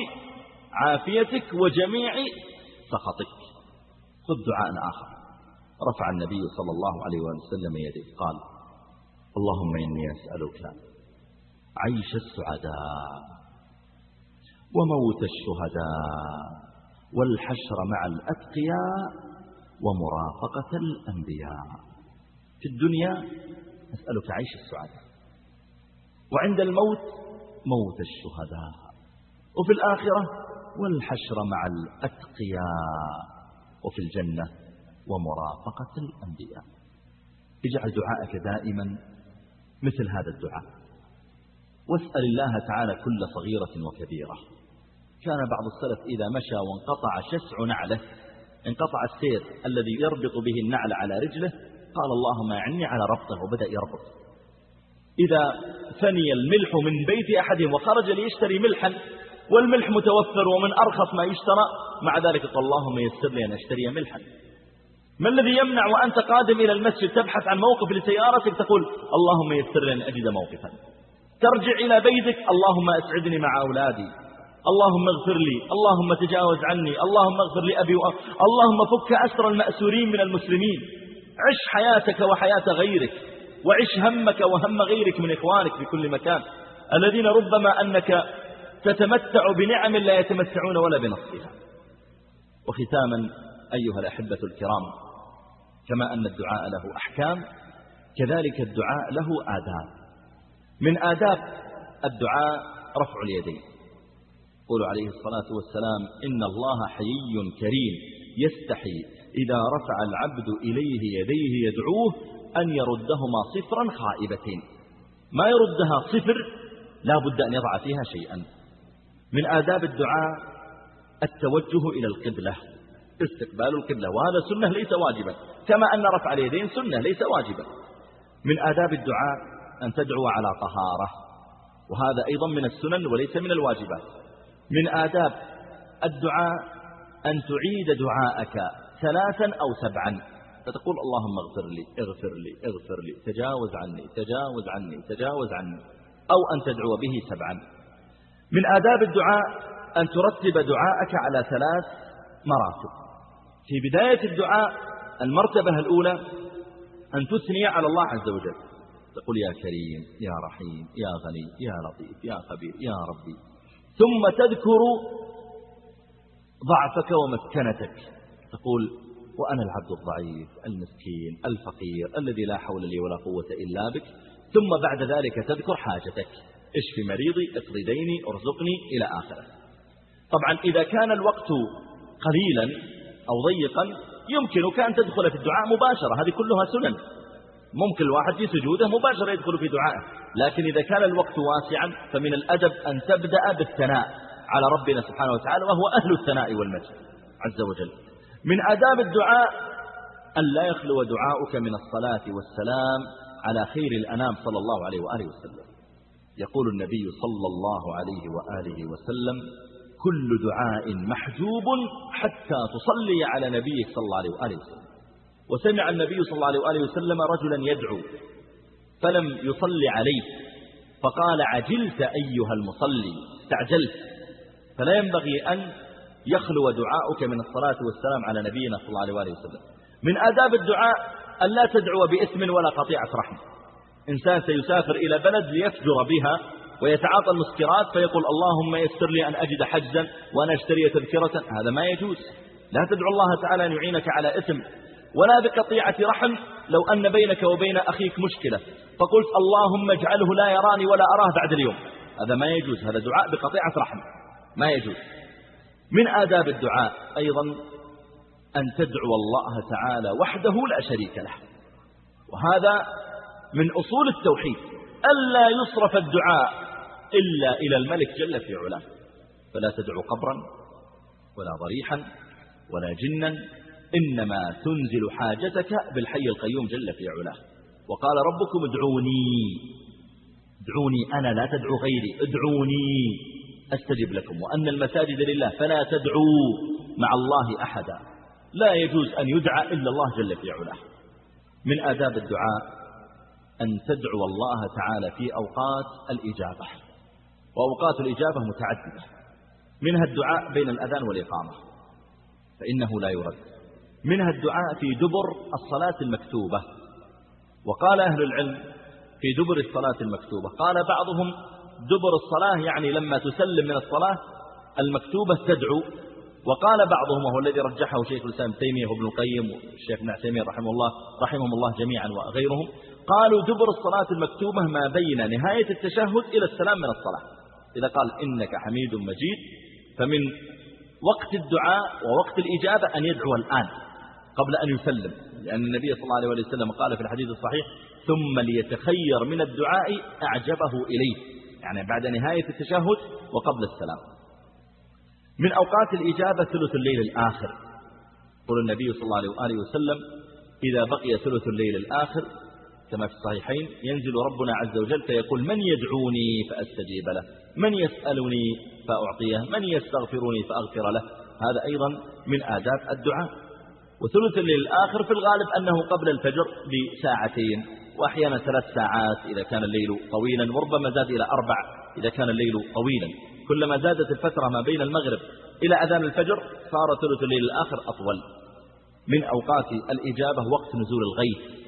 Speaker 2: عافيتك وجميع سخطك. خذ دعاء آخر رفع النبي صلى الله عليه وسلم يديه. قال اللهم إني أسألك عيش السعداء. وموت الشهداء والحشر مع الأتقياء ومرافقة الأنبياء. في الدنيا أسألك عيش السعداء وعند الموت موت الشهداء. وفي الآخرة والحشر مع الأتقياء. وفي الجنة ومرافقة الأنبياء. اجعل دعاءك دائما مثل هذا الدعاء. واسأل الله تعالى كل صغيرة وكبيرة. كان بعض السلف إذا مشى وانقطع شسع نعله انقطع السير الذي يربط به النعل على رجله قال اللهم أعني على ربطه وبدأ يربط. إذا ثني الملح من بيت أحدهم وخرج ليشتري ملحا والملح متوفر ومن أرخص ما يشترى مع ذلك قال اللهم يسر لي أن أشتري ملحا. ما الذي يمنع وأنت قادم إلى المسجد تبحث عن موقف لسيارتك تقول اللهم يسر لي أن أجد موقفا؟ ترجع إلى بيتك. اللهم أسعدني مع أولادي. اللهم اغفر لي. اللهم تجاوز عني. اللهم اغفر لأبي وأب اللهم فك أسر المأسورين من المسلمين. عش حياتك وحياة غيرك وعش همك وهم غيرك من إخوانك في كل مكان. الذين ربما أنك تتمتع بنعم لا يتمتعون ولا بنصفها وختاما أيها الأحبة الكرام كما أن الدعاء له أحكام كذلك الدعاء له آداب. من آداب الدعاء رفع اليدين. قول عليه الصلاة والسلام إن الله حيي كريم يستحي إذا رفع العبد إليه يديه يدعوه أن يردهما صفرا خائبتين. ما يردها صفر لا بد أن يضع فيها شيئا. من آداب الدعاء التوجه إلى القبلة استقبال القبلة وهذا سنة ليس واجبا. كما أن رفع اليدين سنة ليس واجبا. من آداب الدعاء أن تدعو على طهارة. وهذا أيضا من السنن وليس من الواجبات. من آداب الدعاء أن تعيد دعاءك ثلاثا أو سبعا. فتقول اللهم اغفر لي اغفر لي اغفر لي. تجاوز عني تجاوز عني تجاوز عني. أو أن تدعو به سبعا. من آداب الدعاء أن ترتب دعاءك على ثلاث مراتب. في بداية الدعاء المرتبة الأولى أن تثني على الله عز وجل. تقول يا كريم يا رحيم يا غني يا لطيف يا خبير يا ربي. ثم تذكر ضعفك ومسكنتك تقول وأنا العبد الضعيف المسكين الفقير الذي لا حول لي ولا قوة إلا بك. ثم بعد ذلك تذكر حاجتك. اشفي مريضي اقضي ديني ارزقني إلى آخره. طبعا إذا كان الوقت قليلا أو ضيقا يمكنك أن تدخل في الدعاء مباشرة. هذه كلها سنن. ممكن الواحد في سجوده مباشرة يدخل في دعائه. لكن إذا كان الوقت واسعا فمن الأدب أن تبدأ بالثناء على ربنا سبحانه وتعالى وهو أهل الثناء والمجد. عز وجل. من آداب الدعاء أن لا يخلو دعاؤك من الصلاة والسلام على خير الأنام صلى الله عليه وآله وسلم. يقول النبي صلى الله عليه وآله وسلم كل دعاء محجوب حتى تصلي على نبيك صلى الله عليه وآله وسلم. وسمع النبي صلى الله عليه وآله وسلم رجلا يدعو فلم يصلي عليه فقال عجلت أيها المصلي استعجلت فلا ينبغي أن يخلو دعاؤك من الصلاة والسلام على نبينا صلى الله عليه وآله وسلم. من آداب الدعاء أن لا تدعو بإثم ولا قطيعة رحم إنسان سيسافر إلى بلد ليفجر بها ويتعاطى المسكرات فيقول اللهم يسر لي أن أجد حجزا وأن أشتري تذكرة. هذا ما يجوز. لا تدعو الله تعالى أن يعينك على إثم ولا بقطيعة رحم لو أن بينك وبين أخيك مشكلة. فقلت اللهم اجعله لا يراني ولا أراه بعد اليوم. هذا ما يجوز هذا دعاء بقطيعة رحم. ما يجوز. من آداب الدعاء أيضا أن تدعو الله تعالى وحده لا شريك له. وهذا من أصول التوحيد. ألا يصرف الدعاء إلا إلى الملك جل في علاه. فلا تدعو قبرا ولا ضريحا ولا جنا إنما تنزل حاجتك بالحي القيوم جل في علاه. وقال ربكم ادعوني. ادعوني أنا لا تدعو غيري ادعوني. أستجب لكم. وأن المساجد لله فلا تدعوا مع الله أحدا. لا يجوز أن يدعى إلا الله جل في علاه. من آداب الدعاء أن تدعو الله تعالى في أوقات الإجابة. وأوقات الإجابة متعددة. منها الدعاء بين الأذان والإقامة. فإنه لا يرد. منها الدعاء في دبر الصلاة المكتوبة. وقال أهل العلم في دبر الصلاة المكتوبة. قال بعضهم دبر الصلاة يعني لما تسلم من الصلاة المكتوبة تدعو. وقال بعضهم وهو الذي رجحه شيخ الإسلام تيمية وابن القيم والشيخ ابن عثيمين رحمه الله رحمهم الله جميعا وغيرهم قالوا دبر الصلاة المكتوبة ما بين نهاية التشهد إلى السلام من الصلاة. إذا قال إنك حميد مجيد فمن وقت الدعاء ووقت الإجابة أن يدعو الآن. قبل أن يسلم لأن النبي صلى الله عليه وسلم قال في الحديث الصحيح ثم ليتخير من الدعاء أعجبه إليه. يعني بعد نهاية التشهد وقبل السلام. من أوقات الإجابة ثلث الليل الآخر. قول النبي صلى الله عليه وآله وسلم إذا بقي ثلث الليل الآخر كما في الصحيحين ينزل ربنا عز وجل فيقول من يدعوني فأستجيب له من يسألني فأعطيه من يستغفرني فأغفر له. هذا أيضا من آداب الدعاء. وثلث الليل الآخر في الغالب أنه قبل الفجر بساعتين وأحيانا ثلاث ساعات إذا كان الليل طويلا وربما زاد إلى أربع إذا كان الليل طويلا. كلما زادت الفترة ما بين المغرب إلى أذان الفجر صار ثلث الليل الآخر أطول. من أوقات الإجابة وقت نزول الغيث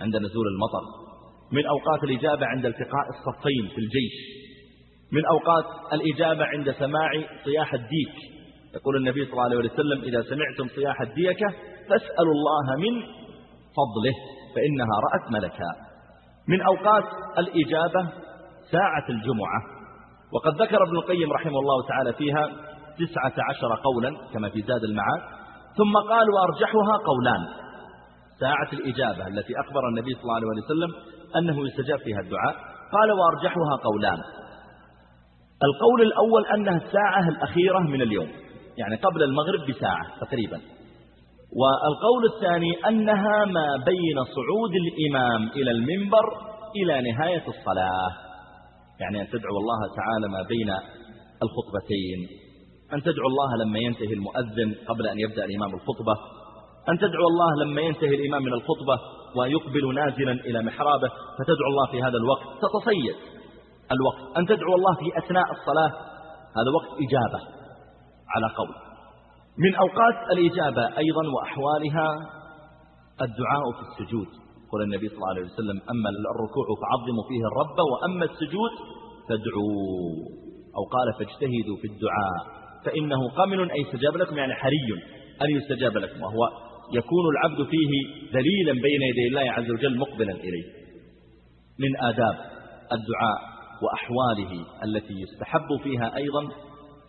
Speaker 2: عند نزول المطر. من أوقات الإجابة عند التقاء الصفين في الجيش. من أوقات الإجابة عند سماع صياح الديك. يقول النبي صلى الله عليه وسلم إذا سمعتم صياح الديكة فاسألوا الله من فضله فإنها رأت ملكا. من أوقات الإجابة ساعة الجمعة. وقد ذكر ابن القيم رحمه الله تعالى فيها تسعة عشر قولا كما في زاد المعاد. ثم قال وأرجحها قولان. ساعة الإجابة التي أخبر النبي صلى الله عليه وسلم أنه يستجاب فيها الدعاء. قال وأرجحها قولان. القول الأول أنها الساعة الأخيرة من اليوم. يعني قبل المغرب بساعة تقريبا. والقول الثاني أنها ما بين صعود الإمام إلى المنبر إلى نهاية الصلاة. يعني أن تدعو الله تعالى ما بين الخطبتين. أن تدعو الله لما ينتهي المؤذن قبل أن يبدأ الإمام الخطبة. أن تدعو الله لما ينتهي الإمام من الخطبة ويقبل نازلا إلى محرابه. فتدعو الله في هذا الوقت. تتصيد الوقت. أن تدعو الله في أثناء الصلاة. هذا وقت إجابة. على قول. من أوقات الإجابة أيضا وأحوالها الدعاء في السجود. قال النبي صلى الله عليه وسلم أما الركوع فعظموا فيه الرب وأما السجود فادعوا أو قال فاجتهدوا في الدعاء. فإنه قمن أي استجاب لكم يعني حري أن يستجاب لكم وهو يكون العبد فيه ذليلا بين يدي الله عز وجل مقبلا إليه. من آداب الدعاء وأحواله التي يستحب فيها أيضا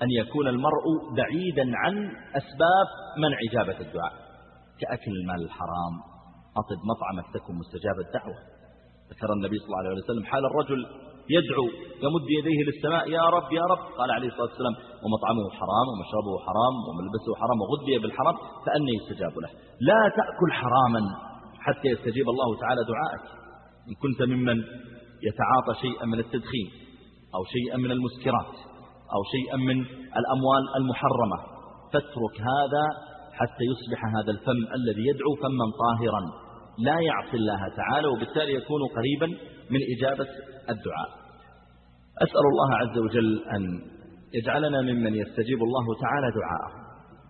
Speaker 2: أن يكون المرء بعيدا عن أسباب منع إجابة الدعاء. كأكل المال الحرام. أطب مطعمك تكن مستجاب الدعوة. ذكر النبي صلى الله عليه وسلم حال الرجل يدعو يمد يديه للسماء يا رب يا رب. قال عليه الصلاة والسلام ومطعمه حرام ومشربه حرام وملبسه حرام وغذي بالحرام فأني يستجاب له. لا تأكل حراما حتى يستجيب الله تعالى دعائك. إن كنت ممن يتعاطى شيئا من التدخين أو شيئا من المسكرات. أو شيئا من الأموال المحرمة. فاترك هذا حتى يصبح هذا الفم الذي يدعو فما طاهرا. لا يعصي الله تعالى وبالتالي يكون قريبا من إجابة الدعاء. أسأل الله عز وجل أن يجعلنا ممن يستجيب الله تعالى دعاءه.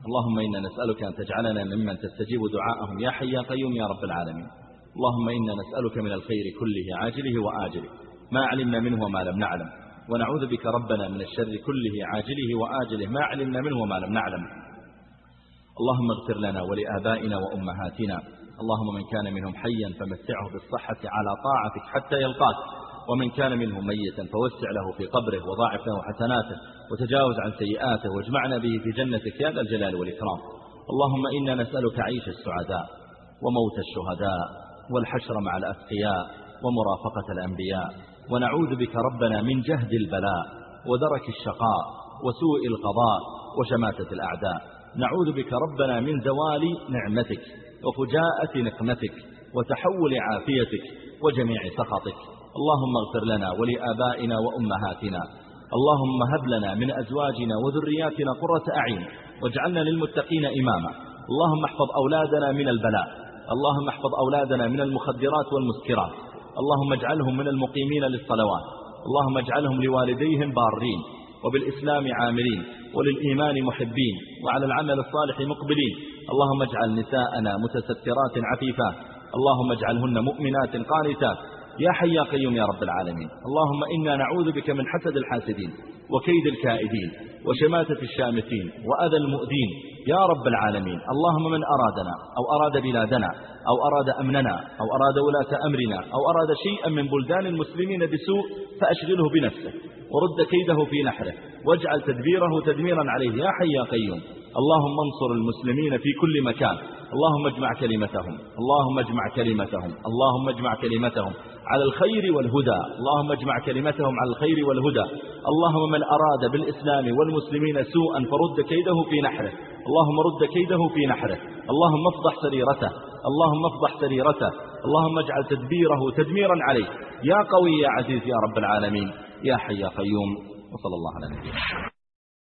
Speaker 2: اللهم إنا نسألك أن تجعلنا ممن تستجيب دعاءهم. يا حي يا قيوم يا رب العالمين. اللهم إنا نسألك من الخير كله عاجله وآجله. ما علمنا منه وما لم نعلم. ونعوذ بك ربنا من الشر كله عاجله وآجله ما علمنا منه وما لم نعلم. اللهم اغفر لنا ولآبائنا وأمهاتنا. اللهم من كان منهم حيا فمتعه بالصحة على طاعتك حتى يلقاك. ومن كان منهم ميتا فوسع له في قبره وضاعف له حسناته. وتجاوز عن سيئاته واجمعنا به في جنتك يا ذا الجلال والإكرام. اللهم إنا نسألك عيش السعداء وموت الشهداء والحشر مع الأتقياء ومرافقة الأنبياء. ونعوذ بك ربنا من جهد البلاء ودرك الشقاء وسوء القضاء وشماتة الأعداء. نعوذ بك ربنا من زوال نعمتك وفجاءة نقمتك وتحول عافيتك وجميع سخطك. اللهم اغفر لنا ولآبائنا وأمهاتنا. اللهم هب لنا من أزواجنا وذرياتنا قرة أعين واجعلنا للمتقين إماما. اللهم احفظ أولادنا من البلاء. اللهم احفظ أولادنا من المخدرات والمسكرات. اللهم اجعلهم من المقيمين للصلوات. اللهم اجعلهم لوالديهم بارين وبالإسلام عاملين وللإيمان محبين وعلى العمل الصالح مقبلين. اللهم اجعل نساءنا متسترات عفيفات. اللهم اجعلهن مؤمنات قانتات. يا حي يا قيوم يا رب العالمين. اللهم إنا نعوذ بك من حسد الحاسدين وكيد الكائدين وشماتة الشامتين وأذى المؤذين يا رب العالمين. اللهم من أرادنا أو أراد بلادنا أو أراد أمننا أو أراد ولاة أمرنا أو أراد شيئا من بلدان المسلمين بسوء فأشغله بنفسه ورد كيده في نحره واجعل تدبيره تدميرا عليه يا حي يا قيوم. اللهم انصر المسلمين في كل مكان. اللهم اجمع كلمتهم. اللهم اجمع كلمتهم. اللهم اجمع كلمتهم على الخير والهدى. اللهم اجمع كلمتهم على الخير والهدى. اللهم من أراد بالإسلام والمسلمين سوءا فرد كيده في نحره. اللهم رد كيده في نحره. اللهم افضح سريرته. اللهم افضح سريرته. اللهم اجعل تدبيره تدميرا عليه. يا قوي يا عزيز يا رب العالمين. يا حي يا قيوم. وصلى الله على نبينا